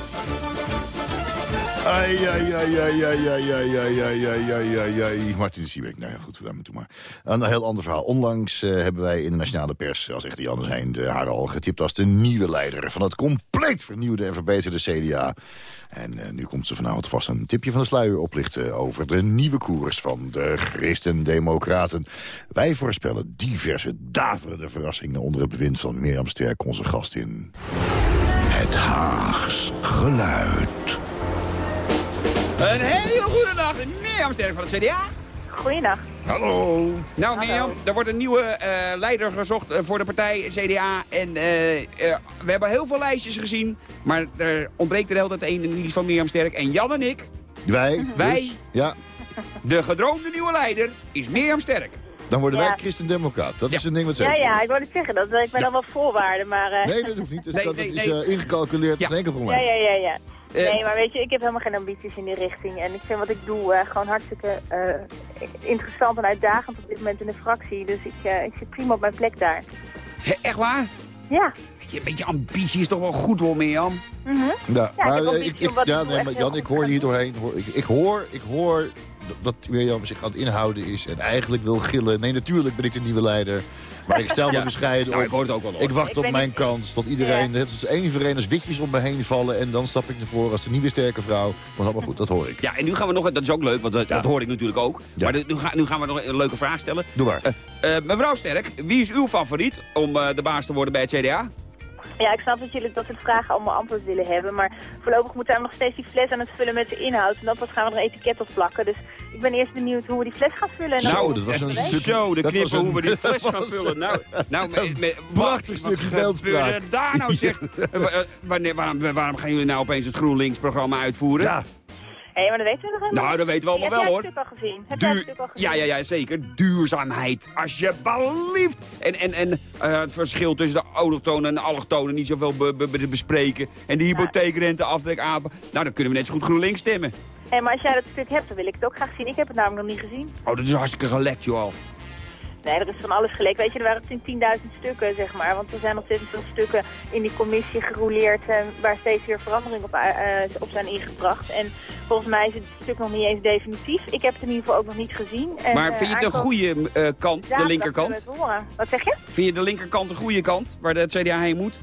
Ai, ai, ai, ai, ai, ai, ai, ai, ai, ai, ai. Martin Siebeek, nou ja, goed, we moeten maar. Een heel ander verhaal. Onlangs uh, hebben wij in de nationale pers, als echt Janne zijn, de haar al getipt als de nieuwe leider van het compleet vernieuwde en verbeterde CDA. En uh, nu komt ze vanavond vast een tipje van de sluier oplichten over de nieuwe koers van de Christen-Democraten. Wij voorspellen diverse daverende verrassingen onder het bewind van Mirjam Sterk, onze gastin. Het Haags geluid. Een hele goede dag, Mirjam Sterk van het CDA. Goeiedag. Hallo. Nou Mirjam, er wordt een nieuwe uh, leider gezocht uh, voor de partij CDA. En uh, we hebben heel veel lijstjes gezien. Maar er ontbreekt er altijd één, en die is van Mirjam Sterk. En Jan en ik, wij, wij dus, ja. de gedroomde nieuwe leider, is Mirjam Sterk. Dan worden Ja. wij christen-democraat. Dat Ja. is een ding wat Ja, zeker ja, ik wou het zeggen. Dat ik ben dan wel voorwaarden, maar... eh, Nee, dat hoeft niet. Dus Nee, dat nee, is nee. eh, ingecalculeerd. Ja. Geen enkel ja, probleem. ja, ja, ja. Eh, Nee, maar weet je, ik heb helemaal geen ambities in die richting. En ik vind wat ik doe eh, gewoon hartstikke eh, interessant en uitdagend op dit moment in de fractie. Dus ik, eh, ik zit prima op mijn plek daar. Hè, echt waar? Ja. Beetje, een beetje ambitie is toch wel goed hoor, Mirjam? Mhm. Ja, Ja, ik maar eh, ik, ja, nee, maar Jan, ik hoor je hier doorheen. Hoor, ik, ik hoor, ik hoor dat- dat Mirjam zich aan het inhouden is en eigenlijk wil gillen. Nee, natuurlijk ben ik de nieuwe leider. Maar ik stel me Ja. bescheiden Nou, op. ik hoor het ook wel hoor. Ik wacht Ik op mijn niet- kans. Tot iedereen, Ja. net als één voor één als witjes om me heen vallen. En dan stap ik naar voren als de nieuwe sterke vrouw. Maar allemaal goed, dat hoor ik. Ja, en nu gaan we nog, dat is ook leuk, want dat, dat hoor ik natuurlijk ook. Ja. Maar de- nu, gaan, nu gaan we nog een leuke vraag stellen. Doe maar. Eh, eh, mevrouw Sterk, wie is uw favoriet om eh, de baas te worden bij het CDA? Ja, ik snap dat jullie dat soort vragen allemaal antwoord willen hebben. Maar voorlopig moeten we nog steeds die fles aan het vullen met de inhoud. En dan pas gaan we er een etiket op plakken. Dus ik ben eerst benieuwd hoe we die fles gaan vullen. En hoe dat we was een stuk- Zo, de dat knippen was een- hoe we die [LAUGHS] fles gaan vullen. Nou, nou [LAUGHS] met, met, Prachtig wat- stukje wat beeldspraak. gebeurde daar nou zeg? [LAUGHS] Eh, eh, wanneer, waarom, waarom gaan jullie nou opeens het GroenLinks-programma uitvoeren? Ja, Hé, maar dat weten we nog helemaal Nou, dat weten we allemaal Heb wel jij hoor. het stuk al gezien? Heb Duur, stuk al gezien? ja, ja, ja, zeker. Duurzaamheid, alsjeblieft. En, en, en eh, het verschil tussen de autochtonen en de allochtonen niet zoveel be- be- be- bespreken. En de hypotheekrente aftrek apen. Nou, dan kunnen we net zo goed GroenLinks stemmen. Hé, maar als jij dat stuk hebt, dan wil ik het ook graag zien. Ik heb het namelijk nog niet gezien. Oh, dat is hartstikke gelekt, joh. Nee, er is van alles gelekt. Weet je, er waren 10.000 stukken, zeg maar. Want er zijn ontzettend veel stukken in die commissie gerouleerd... eh, waar steeds weer verandering op, eh, eh, op zijn ingebracht. En volgens mij is het stuk nog niet eens definitief. Ik heb het in ieder geval ook nog niet gezien. En, Maar vind je het een goede kant, de linkerkant? het. Wat zeg je? Vind je de linkerkant een goede kant, waar de CDA heen moet?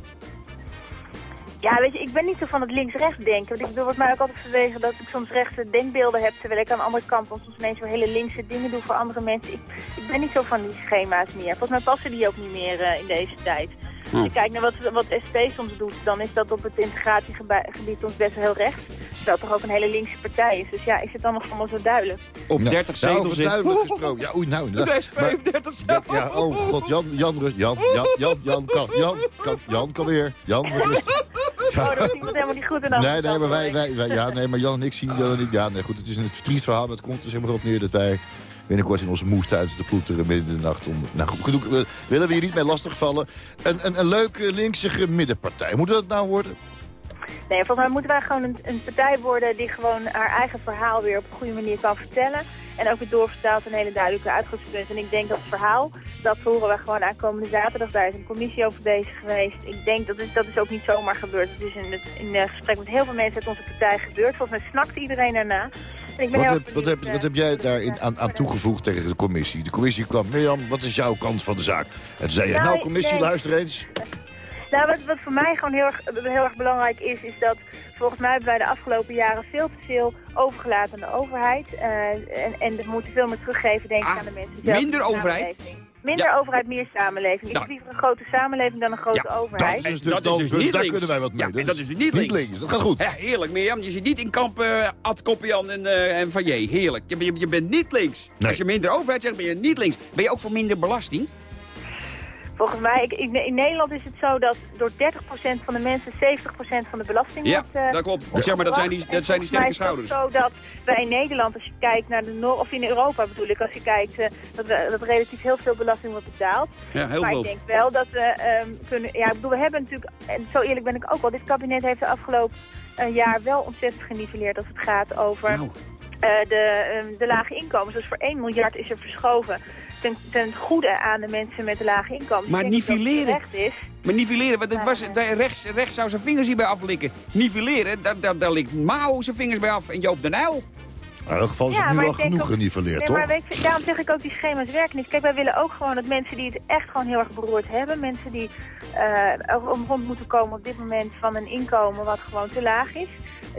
Ja, weet je, ik ben niet zo van het links-rechts denken. Want ik bedoel, wordt mij ook altijd verwegen dat ik soms rechtse denkbeelden heb... terwijl ik aan de andere kant soms ineens weer hele linkse dingen doe voor andere mensen. Ik, ik ben niet zo van die schema's meer. Volgens mij passen die ook niet meer eh, in deze tijd. Als je kijkt naar wat, wat SP soms doet, dan is dat op het integratiegebied soms best wel heel rechts. Terwijl het toch ook een hele linkse partij is. Dus ja, is het dan nog allemaal zo duidelijk? Op Ja. 30 Nou, zetels in. duidelijk gesproken. Ja, oei, nou. [LAUGHS] De SP Maar- heeft 30 Ja, zetels. ja, oh god, Jan, Jan, Jan, Jan, Jan, Jan, kan, Jan, kan, Jan, kan weer. Jan, wat rustig. Oh, dat iemand helemaal niet goed in Nee, nee, maar wij, wij, wij, ja, nee, maar Jan en ik zien Jan en ik, ja, nee, goed, het is een triest verhaal, maar het komt er zeg maar op neer dat wij binnenkort in onze moestuin te ploeteren midden in de nacht. Om, nou goed, we willen we hier niet mee lastigvallen. Een, een, een leuke linkse middenpartij, moet dat nou worden? Nee, volgens mij moeten wij gewoon een, een partij worden die gewoon haar eigen verhaal weer op een goede manier kan vertellen. En ook weer doorvertaalt een hele duidelijke uitgangspunt. En ik denk dat het verhaal, dat horen we gewoon aankomende zaterdag. Daar is een commissie over bezig geweest. Ik denk dat is, dat is ook niet zomaar gebeurd. Het is in, het, in eh, gesprek met heel veel mensen uit onze partij gebeurd. Volgens mij snakt iedereen daarna. Wat erg wat, heb, benieuwd, wat eh, heb jij daarin eh, aan, aan toegevoegd tegen de commissie? De commissie kwam, Mirjam, wat is jouw kant van de zaak? En toen zei je, Nou, nou commissie, luister eens. Nou, wat, wat voor mij gewoon heel erg, heel erg belangrijk is, is dat volgens mij hebben wij de afgelopen jaren veel te veel overgelaten aan de overheid. Eh, en, en we moeten veel meer teruggeven, denk ik, Ah, aan de mensen zelf. minder de overheid? Minder Ja. overheid, meer samenleving. Ik Nou. heb liever een grote samenleving dan een grote Ja, overheid. Dat is dus, dat is dus niet daar links. kunnen wij wat mee. Ja, en dat is dus niet links. Dat gaat goed. Ja, heerlijk, Mirjam. Je zit niet in kamp eh Ad Koppian en, eh en Van J. Heerlijk. Je, je, je bent niet links. Nee. Als je minder overheid zegt, ben je niet links. Ben je ook voor minder belasting? Volgens mij, ik, in Nederland is het zo dat door 30% van de mensen 70% van de belasting Ja, wordt eh, dat klopt. Zeg maar, dat zijn die, dat zijn die sterke schouders. Het is zo dat wij in Nederland, als je kijkt naar de Noor, of in Europa bedoel ik, als je kijkt, eh, dat, we, dat relatief heel veel belasting wordt betaald. Ja, heel maar veel. ik denk wel dat we ehm, kunnen, ja, ik bedoel, we hebben natuurlijk, en zo eerlijk ben ik ook wel, dit kabinet heeft de afgelopen eh, jaar wel ontzettend geniveleerd als het gaat over Nou, de, ehm, de lage inkomens. Dus voor 1 miljard is er verschoven ten, ten goede aan de mensen met de lage inkomens. Maar nivelleren? is. maar nivelleren, want het was, daar rechts, rechts zou zijn vingers hierbij aflikken. Nivelleren, daar, daar, daar likt Mao zijn vingers bij af en Joop den Uyl. In ieder geval is Ja, het nu maar wel ik denk genoeg ook- geniveleerd, Nee, toch? maar weet je, daarom zeg ik ook, die schema's werken niet. Kijk, wij willen ook gewoon dat mensen die het echt gewoon heel erg beroerd hebben, mensen die eh om rond moeten komen op dit moment van een inkomen wat gewoon te laag is,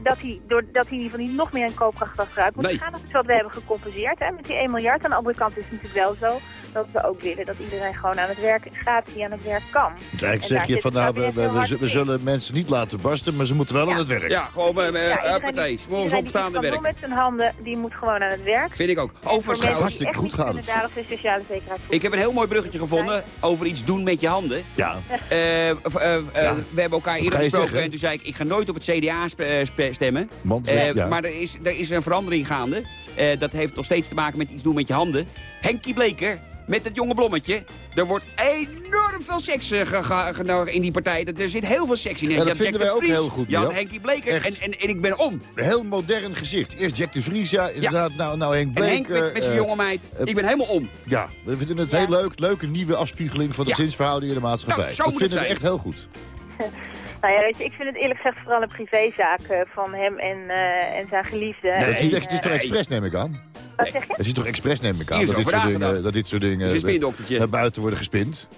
dat die, door, dat die in ieder geval niet nog meer een koopkracht achteruit moet Nee. gaan. Dat is wat we hebben gecompenseerd hè, met die 1 miljard. Aan de andere kant is het natuurlijk wel zo dat we ook willen dat iedereen gewoon aan het werk gaat die aan het werk kan. Kijk, zeg je van nou, we, zullen mensen niet laten barsten, maar ze moeten wel aan het werk. Ja, gewoon uh, Ja, iedereen partij. die opstaan en werken. met zijn handen, die moet gewoon aan het werk. Vind ik ook. Overigens, hartstikke goed gaat het. is sociale zekerheid ik heb een heel mooi bruggetje gevonden over iets doen met je handen. Ja, Eh, eh, eh, Ja. We hebben elkaar eerder gesproken zeggen? en toen zei ik, ik ga nooit op het CDA stemmen. want Eh, ja. Maar er is, er is een verandering gaande. Eh, dat heeft nog steeds te maken met iets doen met je handen. Henkie Bleker, met het jonge blommetje. Er wordt enorm veel seks eh, in die partij. Dat- Er zit heel veel seks in. Ja, Je dat had vinden Jack de wij ook Vries, heel goed, Je had Jan. Henkie Bleker en, en, en ik ben om. Heel modern gezicht. Eerst Jack de Vries, ja, inderdaad. Nou, nou Henk En Bleek. Henk met, met zijn eh, jonge meid. ik ben helemaal om. Ja, we vinden het Ja. heel leuk. Leuke nieuwe afspiegeling van de Ja. zinsverhouding in de maatschappij. Nou, zo dat moet het vinden we echt heel goed. [LAUGHS] Nou ja, weet je, ik vind het eerlijk gezegd vooral een privézaak eh, van hem en, eh, en zijn geliefde. Nee. dat is, niet het is toch expres, neem ik aan? Wat zeg je? Het is toch expres, neem ik aan, dat dit, soort dingen, dat dit soort Het dingen naar buiten worden gespind.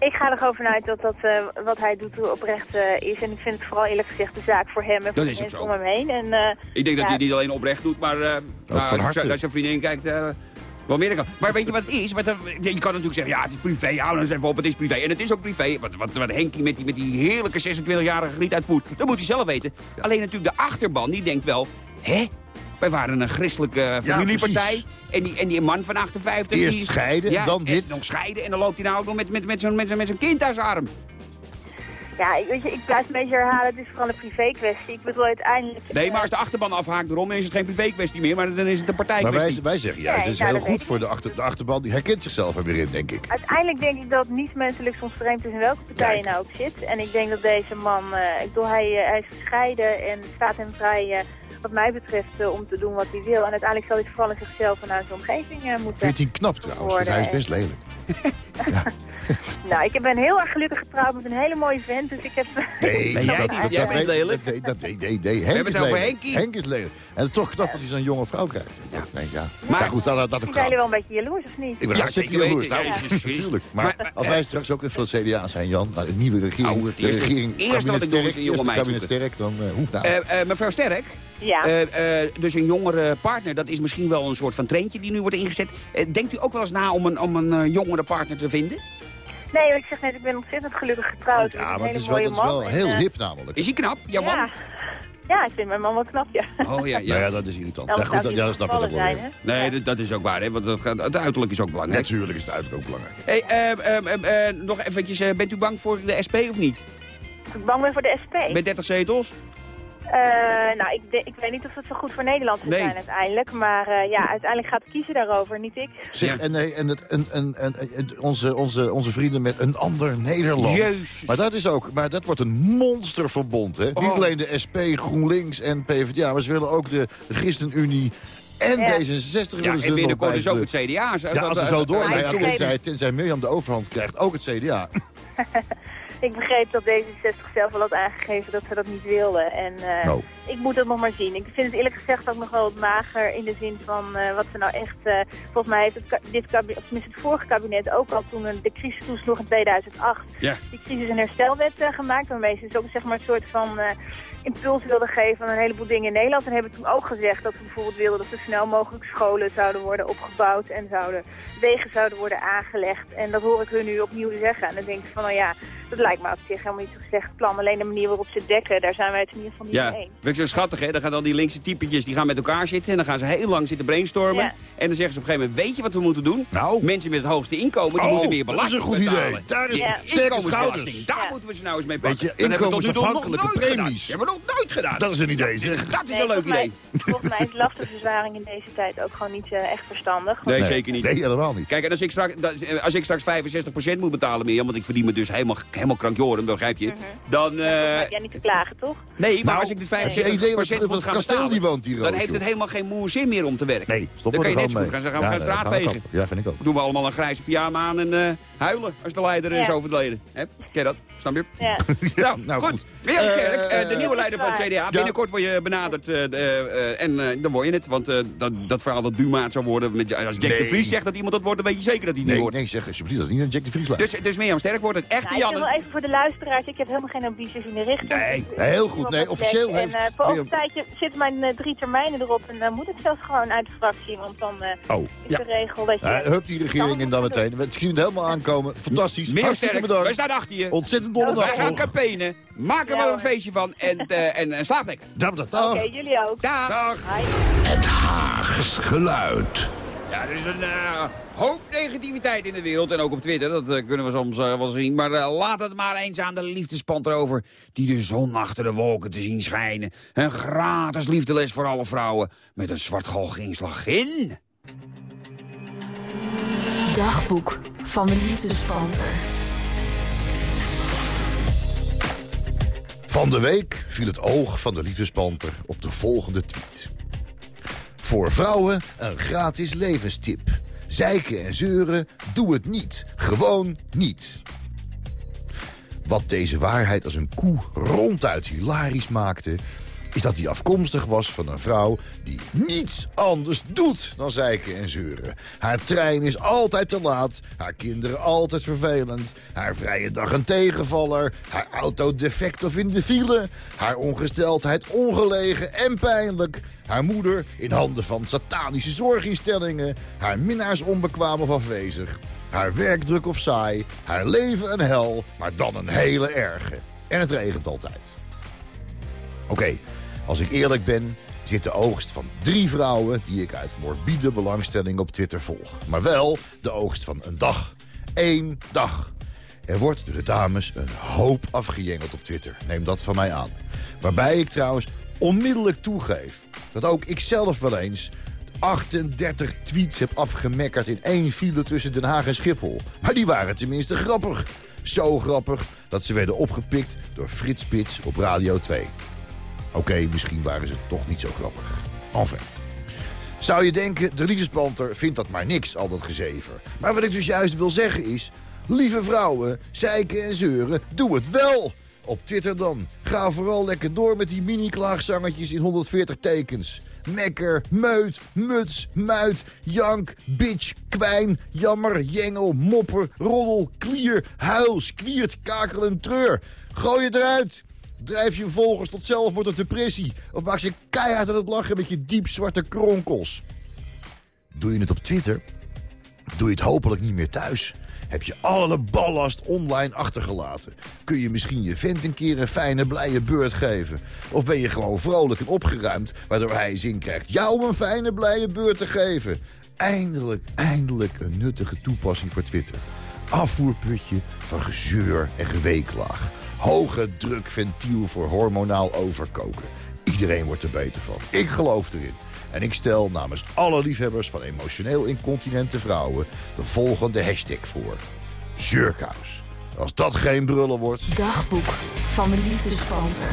Ik ga er gewoon vanuit dat, dat eh, wat hij doet oprecht eh, is. En ik vind het vooral eerlijk gezegd de zaak voor hem en voor mensen om hem heen. En, eh, Ik denk dat hij niet alleen oprecht doet, maar van als harte. je- als je vriendin kijkt, eh, wel meer dan kan. Maar weet je wat het is? Wat, er- je kan natuurlijk zeggen, ja, het is privé, hou dan eens even op, het is privé. En het is ook privé. Wat, wat, wat Henkie met die, met die heerlijke 26-jarige griet uitvoert, dat moet hij zelf weten. Alleen natuurlijk de achterban, die denkt wel, hè? Wij waren een christelijke familiepartij. en, die, en die man van 58... Eerst die, scheiden, ja, dan en dit. nog scheiden en dan loopt hij nou ook nog met, met, met zo'n met kind aan zijn arm. Ja, ik- weet je, ik blijf een beetje herhalen, het is vooral een privé kwestie. Ik bedoel uiteindelijk... Nee, eh, maar als de achterban afhaakt erom, dan is het geen privé kwestie meer, maar dan is het een Maar partijkwestie. wij, wij zeggen juist, Nee, het is nou, heel goed voor de, achter, de achterban. Die herkent zichzelf er weer in, denk ik. Uiteindelijk denk ik dat het niet menselijk soms vreemd is in welke partij je nou ook zit. En ik denk dat deze man, eh, ik bedoel, hij, eh, hij is gescheiden en staat hem vrij, eh, wat mij betreft, om te doen wat hij wil. En uiteindelijk zal hij het vooral aan zichzelf en aan zijn omgeving eh, moeten Vindt hij knap trouwens, want hij is best lelijk. [LAUGHS] [LAUGHS] [LAUGHS] Nou, ik ben heel erg gelukkig getrouwd met een hele mooie vent, dus ik heb... Nee, Ben jij niet? Jij bent weet- lelijk. dat- dat- Nee, nee, nee. Henk hebben is het over lelijk. Henkie. Henk is lelijk. En het is toch knap dat hij zo'n jonge vrouw krijgt. Ja. Nee, ja. Maar- goed, dat, dat, dat Zijn jullie wel een beetje jaloers of niet? Ik ben Ja, hartstikke jaloers. weten. Nou, Ja, ja, ja. natuurlijk. Maar, Maar- als wij straks ook van het CDA zijn, Jan, nou, een nieuwe regering, Nou, de regering eerste wat kabinet sterk, een jonge eerste meid kabinet sterk, dan uh, hoe nou. Eh, eh, mevrouw Sterk, Ja. eh, eh, dus een jongere partner, dat is misschien wel een soort van treintje die nu wordt ingezet. Eh, denkt u ook wel eens na om een, om een eh, jongere partner te vinden? Nee, ik zeg net, ik ben ontzettend gelukkig getrouwd. ja, met maar het hele is wel, dat is wel heel en, eh, hip namelijk. Is hij knap, jouw man? Ja. ja, ik vind mijn man wel knap, ja. Oh ja, ja. Nou ja, dat is irritant. Ja, goed, dat, ja, dat snap ik ook wel zijn, weer. hè? Nee, Ja. dat, dat is ook waar, hè? want dat, gaat- het uiterlijk is ook belangrijk. Natuurlijk is het uiterlijk ook belangrijk. Hey, eh, eh, eh, eh, nog eventjes, eh, bent u bang voor de SP of niet? Ik bang ben voor de SP? Met 30 zetels? Eh, nou, ik, de- ik weet niet of het zo goed voor Nederland zou Nee. zijn uiteindelijk. Maar eh, ja, uiteindelijk gaat de kiezer daarover, niet ik. Zeg, Ja. en, nee, en, het, en, en, en, en onze, onze, onze vrienden met een ander Nederland. Jezus. Maar dat, is ook, maar dat wordt een monsterverbond, hè? Oh. Niet alleen de SP, GroenLinks en PvdA, maar ze willen ook de, ChristenUnie en Ja. D66 Ja, willen ze en binnenkort is ook het CDA. Als, Ja, als ze zo doorgaan, begreep- tenzij, tenzij Mirjam de overhand krijgt, ook het CDA. [LAUGHS] [LAUGHS] Ik begreep dat D66 zelf al had aangegeven dat ze dat niet wilden. En eh, Nou. ik moet dat nog maar zien. Ik vind het eerlijk gezegd ook nog wel wat mager in de zin van eh, wat ze nou echt... eh, volgens mij heeft het, dit kabinet, of tenminste het vorige kabinet ook al toen de crisis toesloeg in 2008... Ja. die crisis- en herstelwet gemaakt. Waarmee ze dus ook zeg maar, een soort van impuls wilden geven aan een heleboel dingen in Nederland. En hebben toen ook gezegd dat ze bijvoorbeeld wilden dat zo snel mogelijk scholen zouden worden opgebouwd. En zouden, wegen zouden worden aangelegd. En dat hoor ik hun nu opnieuw zeggen. En dan denk ik van, nou ja, dat lijkt me op zich helemaal niet zo'n slecht plan. Alleen de manier waarop ze dekken, daar zijn wij het in ieder geval niet Ja, mee eens. weet je, zo schattig hè? Dan gaan dan die linkse typetjes, die gaan met elkaar zitten en dan gaan ze heel lang zitten brainstormen. Ja. En dan zeggen ze op een gegeven moment, weet je wat we moeten doen? Nou. Mensen met het hoogste inkomen, die Oh, moeten meer dat is belasting een goed idee. Daar is Ja. sterke Inkomensbelasting, schouders. daar Ja. moeten we ze nou eens mee Weet pakken. je, Dat hebben we tot nu toe nog inkomensafhankelijke nooit gedaan. premies. Dat hebben we nog nooit gedaan. Dat is een idee, zeg. Dat is Nee, een leuk mij- idee. Volgens mij is lastenverzwaring in deze tijd ook gewoon niet eh, echt verstandig. Nee, Nee, zeker niet. Nee, helemaal niet. Kijk, en als ik straks, eh, als ik straks 65% moet betalen meer, want ik verdien me dus helemaal, helemaal krankjoren, begrijp je? Dan, Dan eh, heb jij niet te klagen, toch? nee, maar Nou, als ik dus heb 65% je idee wat, moet wat het kasteel die woont hier, dan heeft het helemaal geen moer zin meer om te werken. Nee, stop Dan kan je net zo goed gaan, gaan, gaan nee, straat gaan. Ja, vind ik ook. Doen we allemaal een grijze pyjama aan en eh, huilen als de leider is Ja. overleden. Hè? Ken je dat? Snap je? Ja. [LAUGHS] Nou, nou, goed. goed. Mirjam Eh, Sterk, eh, de eh, nieuwe leider van het CDA. Binnenkort word je benaderd eh, de, eh, en eh, dan word je het. Want eh, dat, dat verhaal dat Buma het zou worden, met, als Jack de. Vries zegt dat iemand dat wordt, dan weet je zeker dat hij niet Nee, wordt. nee, zeg alsjeblieft, dat is niet een Jack de Vries lijst. Dus, dus Mirjam Sterk wordt het echte Nou, ik wil even voor de luisteraars, ik heb helemaal geen ambities in de richting. Nee. Ik- ik- Nee, heel ik goed. Nee, officieel heeft En eh, voor een tijdje zitten mijn eh, drie termijnen erop en dan moet ik zelfs gewoon uit de fractie. Want dan eh, Oh. is Ja. de regel dat je... Ja, hup die regering in dan meteen. We zien het helemaal aankomen. Fantastisch. Mirjam Hartstikke Sterk, wij bedankt. staan achter je. Ontzettend dolle Wij gaan maken Ja, er een hoor. feestje van en, [LAUGHS] eh, en, en slaap lekker. Dag, dag, Oké, jullie ook. Dag. Dag. Het Haags geluid. Ja, er is een eh, hoop negativiteit in de wereld. En ook op Twitter, dat eh, kunnen we soms eh, wel zien. Maar eh, laat het maar eens aan de liefdespand erover... die de zon achter de wolken te zien schijnen. Een gratis liefdeles voor alle vrouwen... met een zwartgalginslag in. Dagboek van de liefdespanter. Van de week viel het oog van de liefdespanter op de volgende tweet. Voor vrouwen een gratis levenstip. Zeiken en zeuren, doe het niet. Gewoon niet. Wat deze waarheid als een koe ronduit hilarisch maakte... is dat hij afkomstig was van een vrouw die niets anders doet dan zeiken en zeuren. Haar trein is altijd te laat, haar kinderen altijd vervelend... haar vrije dag een tegenvaller, haar auto defect of in de file... haar ongesteldheid ongelegen en pijnlijk... haar moeder in handen van satanische zorginstellingen... haar minnaars onbekwaam of afwezig... Haar werk druk of saai, haar leven een hel, maar dan een hele erge. En het regent altijd. Oké, als ik eerlijk ben, zit de oogst van drie vrouwen... die ik uit morbide belangstelling op Twitter volg. Maar wel de oogst van een dag. Eén dag. Er wordt door de dames een hoop afgejengeld op Twitter. Neem dat van mij aan. Waarbij ik trouwens onmiddellijk toegeef... dat ook ik zelf wel eens 38 tweets heb afgemekkerd in één file tussen Den Haag en Schiphol. Maar die waren tenminste grappig. Zo grappig dat ze werden opgepikt door Frits Spits op Radio 2. Oké, misschien waren ze toch niet zo grappig. Enfin. Zou je denken, de liefdespanter vindt dat maar niks, al dat gezever. Maar wat ik dus juist wil zeggen is... lieve vrouwen, zeiken en zeuren, doe het wel! Op Twitter dan. Ga vooral lekker door met die mini-klaagzangetjes in 140 tekens. Mekker, meut, muts, muit, jank, bitch, kwijn, jammer, jengel, mopper, roddel, klier, huil, skwiert, kakel en treur. Gooi het eruit. Drijf je volgers tot zelfmoord of depressie. Of maak ze keihard aan het lachen met je diepzwarte kronkels. Doe je het op Twitter? Doe je het hopelijk niet meer thuis. Heb je alle ballast online achtergelaten? Kun je misschien je vent een keer een fijne, blije beurt geven? Of ben je gewoon vrolijk en opgeruimd... waardoor hij zin krijgt jou een fijne, blije beurt te geven? Eindelijk, eindelijk een nuttige toepassing voor Twitter. Afvoerputje van gezeur en geweeklaag. Hoge drukventiel voor hormonaal overkoken. Iedereen wordt er beter van. Ik geloof erin. En ik stel namens alle liefhebbers van emotioneel incontinente vrouwen... de volgende hashtag voor. Zeurkous. Als dat geen brullen wordt... Dagboek van de liefdespanter.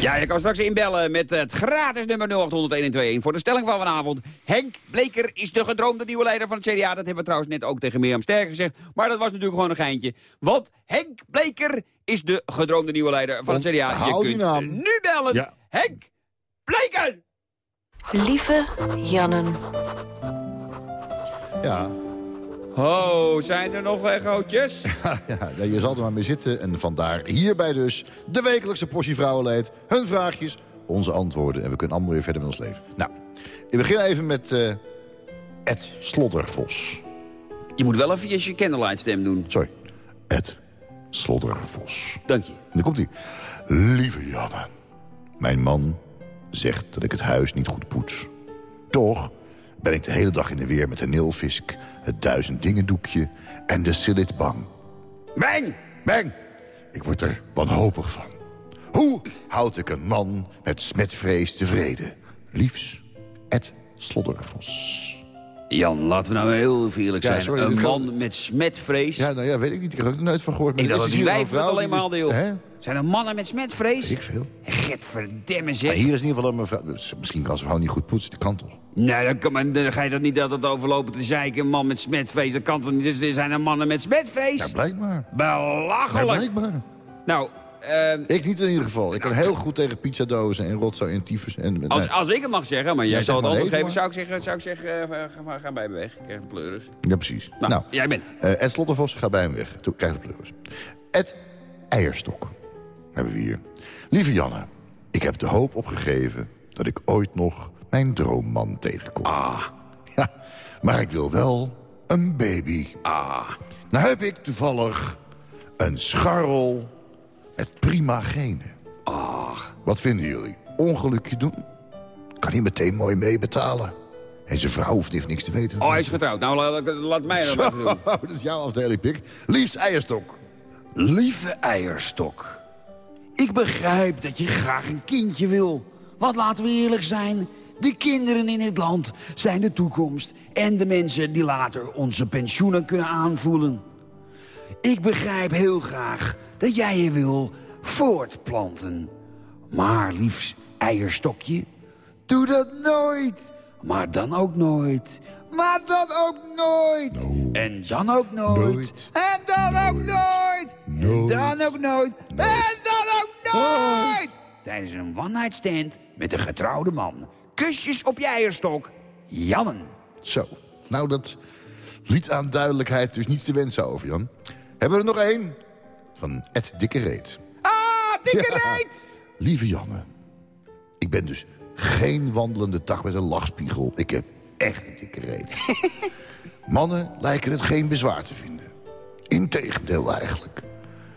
Ja, je kan straks inbellen met het gratis nummer 0800 voor de stelling van vanavond. Henk Bleker is de gedroomde nieuwe leider van het CDA. Dat hebben we trouwens net ook tegen Mirjam Sterk gezegd. Maar dat was natuurlijk gewoon een geintje. Want Henk Bleker is de gedroomde nieuwe leider van het CDA. Je kunt naam. nu bellen. Ja. Henk Bleker! Lieve Jannen. Ja, Oh, zijn er nog echootjes? [LAUGHS] ja, ja, je zal er maar mee zitten. En vandaar hierbij dus de wekelijkse portie vrouwenleed. Hun vraagjes, onze antwoorden. En we kunnen allemaal weer verder met ons leven. Nou, ik begin even met eh Ed Sloddervos. Je moet wel even je candlelight stem doen. Sorry, Ed Sloddervos. Dank je. En dan komt hij. Lieve Janne, mijn man zegt dat ik het huis niet goed poets. Toch ben ik de hele dag in de weer met de nilfisk, het duizend dingen doekje en de sillit bang. Bang! Bang! Ik word er wanhopig van. Hoe houd ik een man met smetvrees tevreden? Liefs, Ed Sloddervos. Jan, laten we nou heel eerlijk Ja, zijn. sorry, een man kan- met smetvrees. Ja, nou ja, weet ik niet. Ik heb er ook nooit van gehoord. maar ik dacht dat die wijven het alleen maar die hadden, joh. Hè? Zijn er mannen met smetvrees? Ik veel. Gadverdamme Maar zeg. hier is in ieder geval een mevrouw... dus Misschien kan ze gewoon niet goed poetsen. Dat kan toch? Nee, dan, kan men, dan ga je dat niet altijd overlopen te zeiken. Een man met smetvrees, dat kan toch niet? Dus er zijn er mannen met smetvrees? Ja, blijkbaar. Ja, Belachelijk. blijkbaar. nou, ehm, Ik niet in ieder geval. Ik kan heel goed tegen pizzadozen en rotzooi en tyfus. En, nee. als, als ik het mag zeggen, maar jij Ja, zal het antwoord even, geven, zou ik zeggen, zou ik zeggen eh, ga, ga bij me weg. Ik krijg een pleuris. Ja, precies. Nou, Nou, jij bent. eh, Ed Slottervos, ga bij hem weg. Toen krijg je de pleuris. Ed Eierstok hebben we hier. Lieve Janne, ik heb de hoop opgegeven dat ik ooit nog mijn droomman tegenkom. Ah, Ja, maar ik wil wel een baby. ah. Nou heb ik toevallig een scharrel met prima genen. Ach, Wat vinden jullie? Ongelukje doen? Kan hij meteen mooi meebetalen. En zijn vrouw hoeft heeft niks te weten. oh, hij is getrouwd. Nou, laat, laat mij [LAUGHS] dat even doen. dat is jouw afdeling, pik. Liefst eierstok. Lieve eierstok, ik begrijp dat je graag een kindje wil. Want laten we eerlijk zijn, de kinderen in het land zijn de toekomst... en de mensen die later onze pensioenen kunnen aanvoelen. Ik begrijp heel graag dat jij je wil voortplanten. Maar liefst eierstokje, doe dat nooit. Maar dan ook nooit. Maar dan ook nooit. En dan ook nooit. Nooit. En dan ook nooit. En dan ook nooit. En dan ook nooit. Tijdens een one-night stand met een getrouwde man. Kusjes op je eierstok. Jammen. Zo, nou dat liet aan duidelijkheid dus niets te wensen over, Jan. Hebben we er nog één? Van Ed Dikke Reet. Ah, dikke Ja. reet. Lieve Janne, ik ben dus geen wandelende tak met een lachspiegel. Ik heb echt een dikke reet. [LAUGHS] Mannen lijken het geen bezwaar te vinden. Integendeel eigenlijk.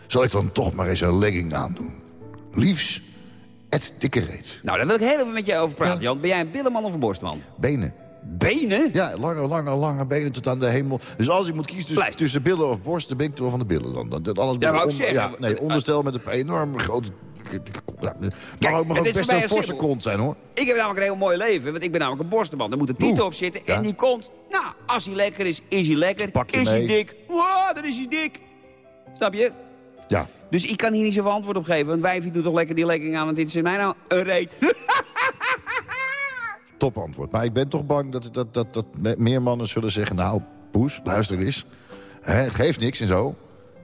Zal ik dan toch maar eens een legging aandoen? Liefs, Ed Dikke Reet. Nou, daar wil ik heel even met je over praten, Jan. Ben jij een billenman of een borstman? Benen. Benen? Ja, lange, lange, lange benen tot aan de hemel. Dus als ik moet kiezen tussen, tussen billen of borst... dan ben ik toch wel van de billen dan. dan, dan alles Ja, onder- zeggen. ja, nee, onderstel met een enorm grote... Ja, mag ook, mag het ook best een forse kont zijn, hoor. Ik heb namelijk een heel mooi leven, want ik ben namelijk een borstenman. Er moet een titel op zitten Ja. en die komt... Nou, als hij lekker is, is hij lekker. Pak is hij dik? Wow, dan is hij dik. Snap je? Ja, Dus ik kan hier niet zoveel antwoord op geven. Want wijfie doet toch lekker die legging aan, want dit is mij nou een reet. [LAUGHS] top antwoord. Maar ik ben toch bang dat, dat, dat, dat me- meer mannen zullen zeggen... nou, poes, luister eens. Hè, geeft niks en zo.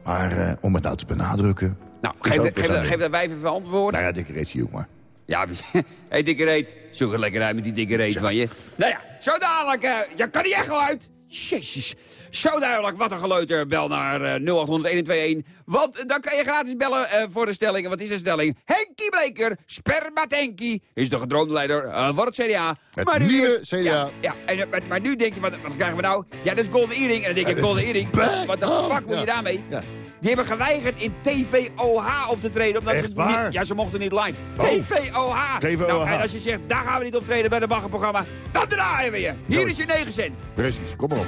Maar eh, om het nou te benadrukken... nou, geef, ook geef, weer geef, dat wijf even antwoord. Nou ja, dikke reet zie je maar. Ja, hé, [LAUGHS] hey, dikke reet. Zoek het lekker uit met die dikke reet van je. Nou ja, zo dadelijk. eh ja, kan die echt wel uit? Jezus. Zo duidelijk, wat een geleuter. Bel naar eh 0800 Want eh, dan kan je gratis bellen eh, voor de stelling. Wat is de stelling? Henkie Bleker, Spermatenkie, is de gedroomde leider voor het CDA. Het nu nieuwe CDA. Ja, ja en, maar, maar nu denk je, wat, wat krijgen we nou? Ja, dat is Golden Earring. En dan denk je, Golden Earring, wat de fuck moet je daarmee? Ja. Die hebben geweigerd in TVOH op te treden. Omdat Echt niet- waar? ja, ze mochten niet live. Oh. TVOH. TVOH. Nou, en als je zegt, daar gaan we niet optreden bij het baggerprogramma, dan draaien we je. Hier is je 9 cent. Precies, kom maar op.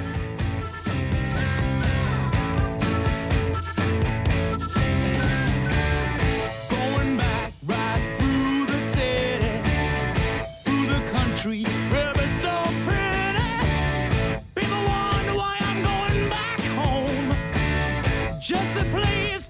Just a place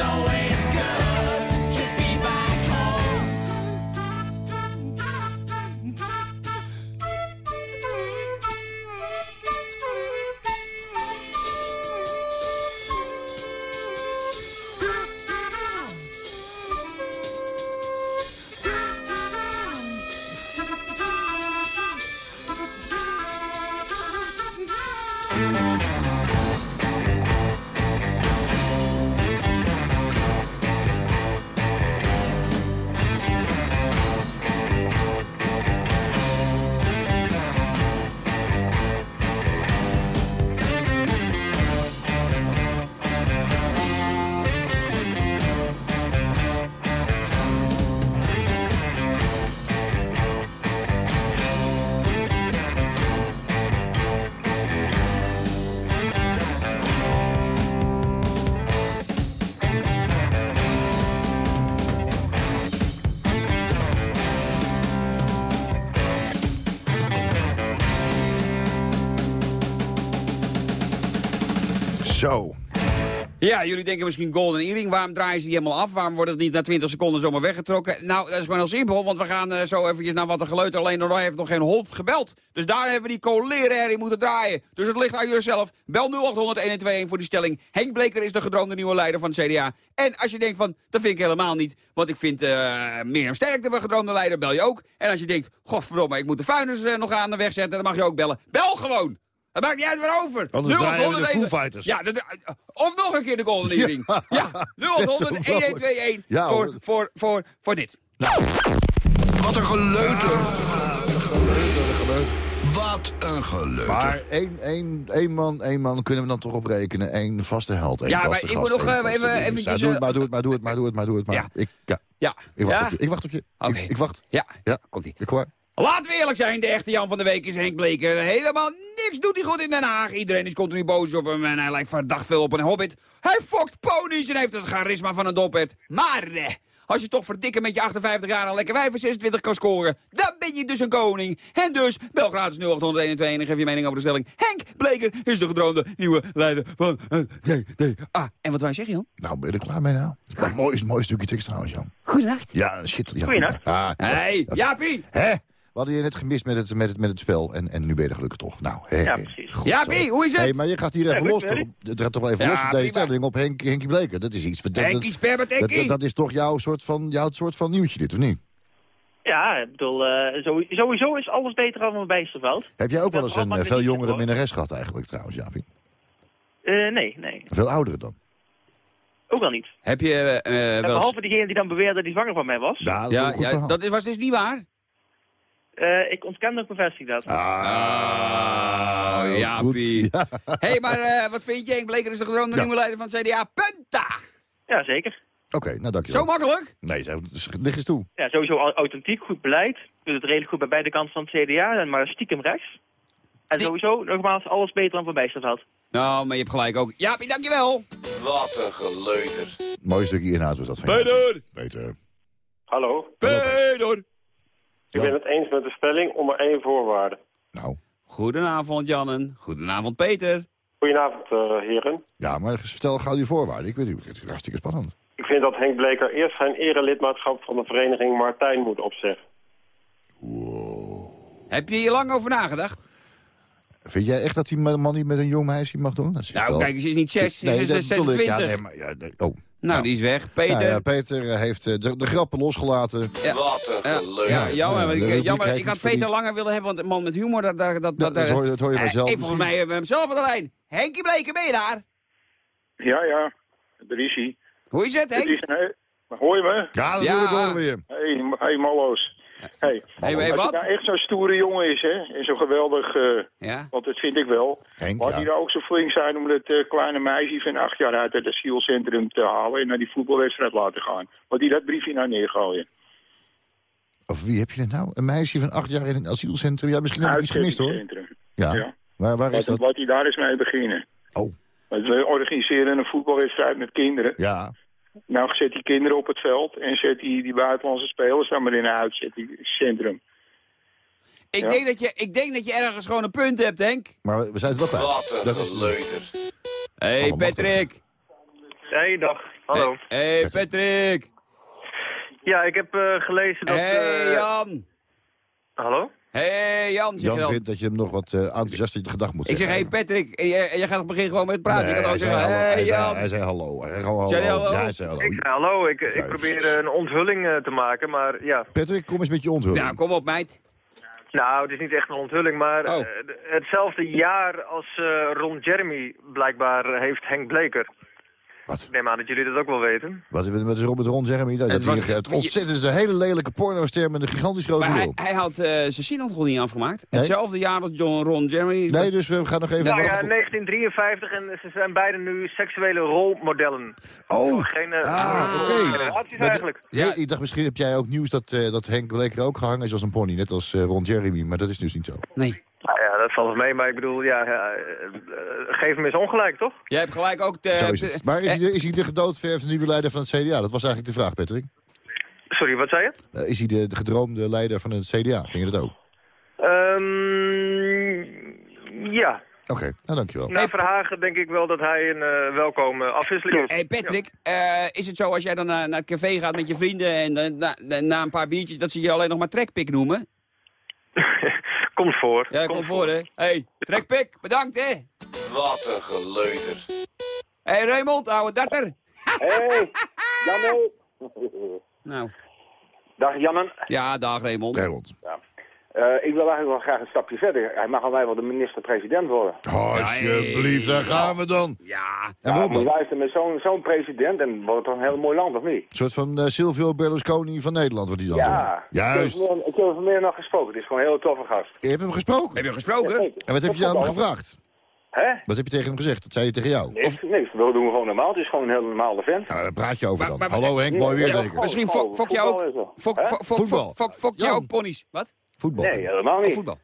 always good Ja, jullie denken misschien Golden Earring. Waarom draaien ze die helemaal af? Waarom wordt het niet na 20 seconden zomaar weggetrokken? Nou, dat is gewoon heel simpel, want we gaan eh, zo eventjes naar wat een geluid. Alleen nog heeft nog geen hond gebeld. Dus daar hebben we die coleren moeten draaien. Dus het ligt aan jezelf. Bel 0800 voor die stelling. Henk Bleker is de gedroomde nieuwe leider van het CDA. En als je denkt van, dat vind ik helemaal niet. Want ik vind uh, Mirjam Sterk de gedroomde leider, bel je ook. En als je denkt, godverdomme, ik moet de vuilnis uh, nog aan de weg zetten, dan mag je ook bellen. Bel gewoon! Het maakt niet uit waarover. Anders draaien we de Foo Fighters. Ja, de, de, of nog een keer de Golden Earring. Ja, ja 0800 1121 Ja, voor, voor, voor, voor dit. Wat een geleuter. Wat een geleuter. Maar één, één, één man, één man kunnen we dan toch oprekenen. Eén vaste held. Één Ja, maar vaste ik gast, moet nog, even- eventjes, Ja, doe het maar, doe het maar, doe het maar, doe het maar, doe het maar. Ja. Ik, ja, Ja. ik wacht Ja? op je. Ik wacht op je. Oké. Ik, ik wacht. Ja, Ja, komt-ie. ik hoor. Laten we eerlijk zijn, de echte Jan van de Week is Henk Bleker. Helemaal niks doet hij goed in Den Haag. Iedereen is continu boos op hem en hij lijkt verdacht veel op een hobbit. Hij fokt ponies en heeft het charisma van een doppert. Maar eh, als je toch verdikken met je 58 jaar een lekker wijf van 26 kan scoren, dan ben je dus een koning. En dus, bel gratis 0801 en geef je mening over de stelling. Henk Bleker is de gedroomde nieuwe leider van CDA. En wat wij zeggen, Jan? Nou, ben je er klaar mee nou? Het is een mooi, mooi stukje tekst trouwens, Jan. Goedenacht. Ja, schitterend. Ja, Goeienacht. Ah, Hey, Jaapie. Hè? We hadden je net gemist met het, met het, met het spel en, en nu ben je er gelukkig toch. Nou, hè, Ja, precies. Goed Jaapie, zo. hoe is het? Hey, maar je gaat hier even los. Toch? Het gaat toch wel even Ja, los op deze prima. stelling op Henk, Henkie Bleker. Dat is iets. Dat, Henkie dat, Sperbertekkie. dat, dat is toch jouw soort van, jouw soort van nieuwtje dit, of niet? Ja, ik bedoel, eh, zo- sowieso is alles beter dan een Bijsterveld. Heb jij ook wel eens een eh, veel niet jongere minnares gehad eigenlijk trouwens, Jaapie? Eh, nee, nee, Veel oudere dan? ook wel niet. Heb je eh, Ja, wel eens... behalve diegene die dan beweerde dat hij zwanger van mij was. Ja, dat Ja, ja dat was dus niet waar. Eh, ik ontken dat bevestig dat. Ah, Oh, goed. Ja. Hé, hey, maar eh, wat vind je? Henk Bleker is de gedroomde Ja. nieuwe leider van het CDA. Punta! Ja, zeker. Oké, nou dankjewel. Zo makkelijk? Nee, zeg, dus lig eens toe. Ja, sowieso au- authentiek, goed beleid. Doet het redelijk goed bij beide kanten van het CDA, maar stiekem rechts. En Die- sowieso, nogmaals, alles beter dan van Bijsterveld. Nou, maar je hebt gelijk ook. Jaapie, dankjewel. Wat een geleuter. Mooi stukje inhoud was dat van. Peter! Peter. Hallo, Peter! Ik ben het eens met de stelling om maar één voorwaarde. Nou, Goedenavond, Jannen. Goedenavond, Peter. Goedenavond, eh, heren. ja, maar vertel gauw die voorwaarden. Ik weet niet, het is hartstikke spannend. Ik vind dat Henk Bleker eerst zijn erelidmaatschap van de vereniging Martijn moet opzeggen. Heb je hier lang over nagedacht? Vind jij echt dat die man niet met een jong meisje mag doen? Dat is Nou, wel- kijk, ze is niet zes, ze Nee, is dat bedoel ik. 26. Ja, nee, maar, ja, nee, oh. Nou, die is weg. Peter. Nou ja, Peter eh, heeft eh, de, de grappen losgelaten. Ja. Wat een geleuter. ja, jammer. Ja, ik, eh, jammer ik had het Peter niet. langer willen hebben, want een man met humor, dat... dat, dat, dat hoor je- dat hoor je Eh, eh, volgens mij hebben we hem zelf aan de lijn. Henkie Bleker, ben je daar? Ja, ja, daar is hij. Hoe is het, Het is Henk? een, he- hoor je me? Ja, dat Ja. we je. Hé, hey, hey, mallo's. Hey, Hey, als wat? hij nou echt zo'n stoere jongen is, hè, en zo geweldig, eh, Ja. want dat vind ik wel, Henk, hij nou ook zo flink zijn om dat eh, kleine meisje van acht jaar uit het asielcentrum te halen en naar die voetbalwedstrijd laten gaan. Want die dat briefje nou neergooien. Of wie heb je het nou? Een meisje van acht jaar in een asielcentrum? Ja, misschien heb ik iets gemist hoor. Ja. Ja. Waar, waar is dat? laat hij daar eens mee beginnen. Oh, we organiseren een voetbalwedstrijd met kinderen. ja. Nou zet die kinderen op het veld en zet die, die buitenlandse spelers dan maar in een uitzettingscentrum. Ik, Ja. denk dat je, ik denk dat je ergens gewoon een punt hebt, Henk. Maar we- zijn het wel Wat tijd. een Dat is- geleuter. Hé, hey, Patrick. Hey, dag. Hé, hey, Patrick. Ja, ik heb eh, gelezen Hé, hey, Jan. Hallo? Hé, hey, Jan, Jan vindt dat je hem nog wat eh enthousiast in de gedag moet Ik zeg, hé, zeggen. hey, Patrick. En jij, jij gaat op het begin gewoon met praten. Nee, je kan hij, ook zei zeggen, hallo, hij, zei, Jan. hij zei hallo. Hij zei gewoon hallo. Zei hallo? Ja, hij zei hallo. Ik, hallo, ik, ik probeer een onthulling eh, te maken, maar ja. Patrick, kom eens met je onthulling. Nou, kom op, meid. Nou, het is niet echt een onthulling, maar Oh. eh, hetzelfde jaar als eh, Ron Jeremy blijkbaar heeft Henk Bleker. Wat? Ik neem aan dat jullie dat ook wel weten. Wat, is er met Ron Jeremy? Dat, Het dat was- die- het ontzettend is een hele lelijke pornoster met een gigantisch grote Maar hij, hij had eh, zijn sinaasappel niet afgemaakt. Nee? Hetzelfde jaar als John Ron Jeremy. Nee, dus we gaan nog even... Nou ja, wachten. 1953 en ze zijn beide nu seksuele rolmodellen. Oh, Geen eh, Ah, oké. Maar eigenlijk. Ja. Ik dacht misschien heb jij ook nieuws dat, eh, dat Henk Bleker ook gehangen is als een pony. Net als eh, Ron Jeremy, maar dat is dus niet zo. Nee. Nou ja, dat valt wel mee, maar ik bedoel, ja, ja, eh, eh, geef hem eens ongelijk, toch? Jij hebt gelijk ook... De, zo is het. Maar is hij, de, is hij de gedoodverfde nieuwe leider van het CDA? Dat was eigenlijk de vraag, Patrick. Sorry, wat zei je? Eh, is hij de, de gedroomde leider van het CDA? Vind je dat ook? Ehm ja. Oké, nou dankjewel. Na Verhagen denk ik wel dat hij een eh, welkome afwisseling is. Hey Patrick, eh, is het zo als jij dan naar, naar het café gaat met je vrienden en eh, na, na, na een paar biertjes dat ze je alleen nog maar trekpik noemen? [LAUGHS] Komt voor. Ja, komt voor hè. hey, trekpik, bedankt hè. Wat een geleuter. hey, Raymond, ouwe datter. Hey, Janne. [LAUGHS] Nou. Dag Janne. Ja, dag Raymond. Raymond. Ja. Eh, ik wil eigenlijk wel graag een stapje verder. Hij mag al mij wel de minister-president worden. Alsjeblieft, daar gaan we dan. Ja. En Ja, waarom maar dan? luister, met zo'n zo'n president, en wordt het toch een heel mooi land, of niet? Een soort van eh, Silvio Berlusconi van Nederland, wordt hij dan. Ja. zo. Juist. Ik heb hem- ik heb hem meer nog gesproken. Het is gewoon een heel toffe gast. Je hebt hem gesproken? Heb je hem gesproken? En wat heb je aan hem gevraagd? Hè? Wat heb je tegen hem gezegd? Dat zei hij tegen jou? Niks, niks. We doen gewoon normaal. Het is gewoon een heel normale vent. Nou, daar praat je over dan. maar- Hallo Henk, mooi weer Ja, zeker. Misschien fok, fok je voetbal ook, fok, fok, fok, Voetbal. fok, fok, fok je Jan. ook ponies. Wat? Voetbal. Nee, helemaal Oh, niet. voetbal.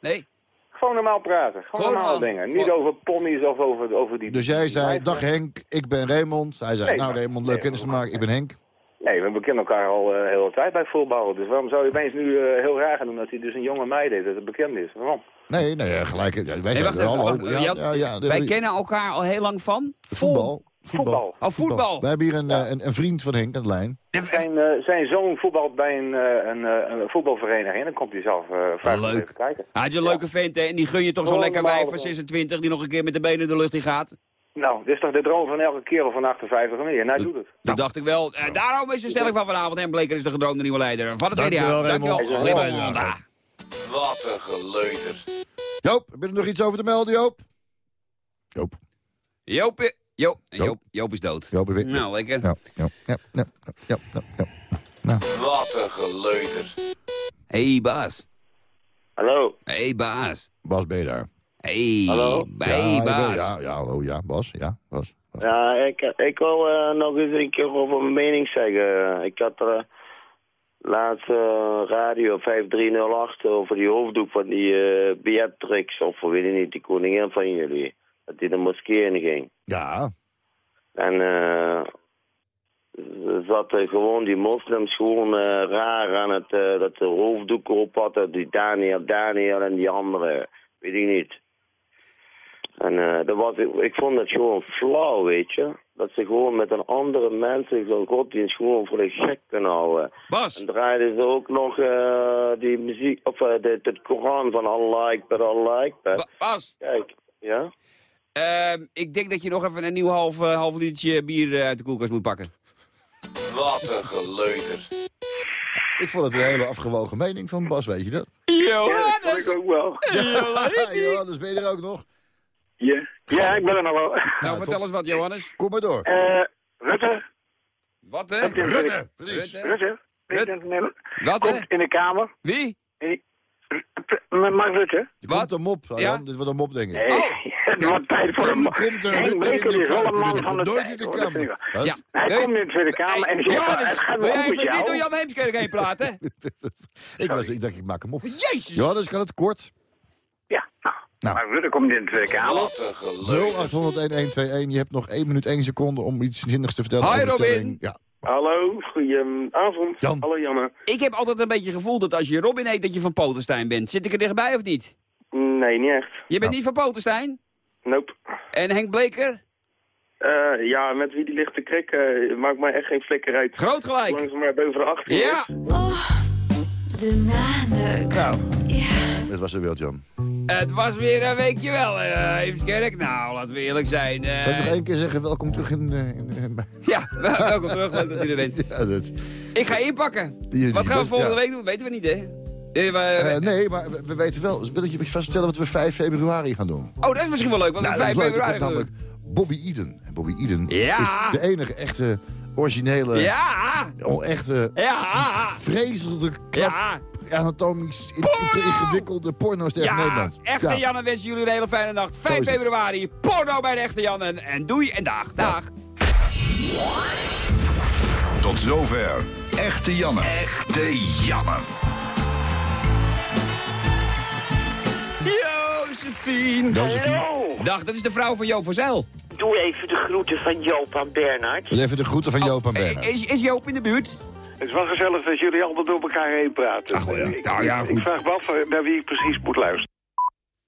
Nee. Gewoon normaal praten. Gewoon, normaal. dingen. Niet over ponies of over, over die... Dus jij zei, dag Henk, ik ben Raymond. Hij zei, Nee, nou Raymond, leuk nee, kennis te maken, ik ben Henk. Nee, we kennen elkaar al uh, heel de tijd bij voetballen. Dus waarom zou je opeens nu eh, heel raar gaan doen dat hij dus een jonge meid deed, dat het bekend is? Waarom? Nee, nee, gelijk. ja, wij Nee, zijn wacht er wacht, Ja, ja, Wij kennen elkaar al heel lang van. voetbal. Voetbal. Oh, voetbal. We hebben hier een, eh, een, een vriend van Henk aan de lijn. Zijn, eh, zijn zoon voetbalt bij een, eh, een, een voetbalvereniging en dan komt hij zelf uh, Leuk. even kijken. Hij is een leuke vent, hè? En die gun je toch zo'n lekker wijf van gewoon. 26 die nog een keer met de benen in de lucht in gaat? Nou, dit is toch de droom van elke kerel van 58 en meer. En hij doet het. Dat dacht ik wel. Eh, daarom is de stelling van vanavond. En Bleker is de gedroomde nieuwe leider van het CDA. Dankjewel, Raymond. Dankjewel. Wat een geleuter. Joop, heb je er nog iets over te melden, Joop? Joop. Joop, Joop, Joop. Joop, is dood. Joop, je- Nou, lekker. Ja, ja, ja, ja, ja, ja, ja. Wat een geleuter. Hey, baas. Hallo. Hey, baas. Bas, ben je daar? Hey, Hallo? hey, ja, baas. ja, ja, hallo, ja, Bas, ja, Bas. Bas. Ja, ik, ik wil eh, nog eens een keer over mijn mening zeggen. Ik had er eh, laatst eh, radio 5308 over die hoofddoek van die eh Beatrix, of weet ik niet, die koningin van jullie. Dat die de moskee in ging. Ja, En eh ze zaten gewoon die moslims gewoon eh, raar aan het, eh, dat ze hoofddoeken op hadden. Die Daniel, Daniel en die andere, weet ik niet. En eh, dat was, ik, ik vond het gewoon flauw, weet je. Dat ze gewoon met een andere mensen zo'n godsdienst gewoon voor de gek kunnen houden. Bas. En draaiden ze ook nog eh, die muziek, of uh, de, de Koran van Allah Akbar, Allah Akbar. Ba- Bas. Kijk, ja? Ehm, ik denk dat je nog even een nieuw half, eh, half litertje bier eh, uit de koelkast moet pakken. Wat een geleuter. ik vond het een hele afgewogen mening van Bas, weet je dat? Johannes! ik ook wel. Ja, [LAUGHS] Johannes, ben je er ook nog? Ja, ja ik ben er nog wel. Nou, vertel eens wat, Johannes. Kom maar door. Eh, Rutte. Wat, hè? Rutte, precies. Rutte. Rutte. Rutte. Wat? Komt in de kamer. Wie? Mark Rutte. Er komt Wat? een mop, Ja? Dit wordt een mop, denk ik. Nee, [LAUGHS] het wordt tijd voor een... komt Henk Bleker de is wel een man van de komt tijd, de kamer. Ja. Hij Nee. komt in de Tweede Kamer en zegt, Johannes, het gaat wil jij niet door. Jan Heemskerk heen praten? [LAUGHS] ik, was, ik dacht, ik maak hem op. Jezus! Johannes, kan het kort? Ja, nou, Nou. Mark Rutte komt in de Tweede Kamer. Wat een geleuter. 0800-1121. Je hebt nog 1 minuut 1 seconde om iets zinnigs te vertellen. Hi, Robin. Ja. Hallo, goedenavond. Jan. Hallo Janne. Ik heb altijd een beetje het gevoel dat als je Robin heet, dat je van Potenstein bent. Zit ik er dichtbij of niet? Nee, niet echt. Je bent niet van Potenstein? Nope. En Henk Bleker? Eh, ja, met wie die ligt te krikken, maakt mij echt geen flikker uit. Groot gelijk. Zolang ze maar boven de 18 Ja! De naneuk. Nou, Ja. Dit was de Jan. Het was weer een weekje wel, eh Heemskerk. Nou, laten we eerlijk zijn. eh, Zal ik nog één keer zeggen, welkom terug in... eh, in, in- Ja, welkom terug. Leuk dat u er bent. [LAUGHS] ja, dat, Ik ga inpakken. die- Wat gaan we volgende ja. week doen? Weten we niet, hè? We- Eh, nee, maar we, we weten wel. Wil ik je vast vertellen wat we 5 februari gaan doen? Oh, dat is misschien wel leuk, want Nou, we dat 5 is leuk. Er februari gaan namelijk Bobby Eden. En Bobby Eden Ja. is de enige echte, originele, Ja! oh, echte, Ja! vreselijk knap, Ja! Anatomisch in- in- ingewikkelde pornoster van Ja! Nederland. Echte Ja. Janne wensen jullie een hele fijne nacht. 5 is het. februari, porno bij de echte Janne. En doei en dag. Dag. Tot zover. Echte Janne. Echte Janne. Josephine. Josephine. Dag, dat is de vrouw van Joop van Zijl. Doe even de groeten van Joop aan Bernhard. Doe Even de groeten van Joop en Eh, Bernhard. Is, is Joop in de buurt? Het is wel gezellig dat jullie altijd door elkaar heen praten. Ach, ja. Ik, Nou ja, ik goed. vraag me af eh, naar wie ik precies moet luisteren.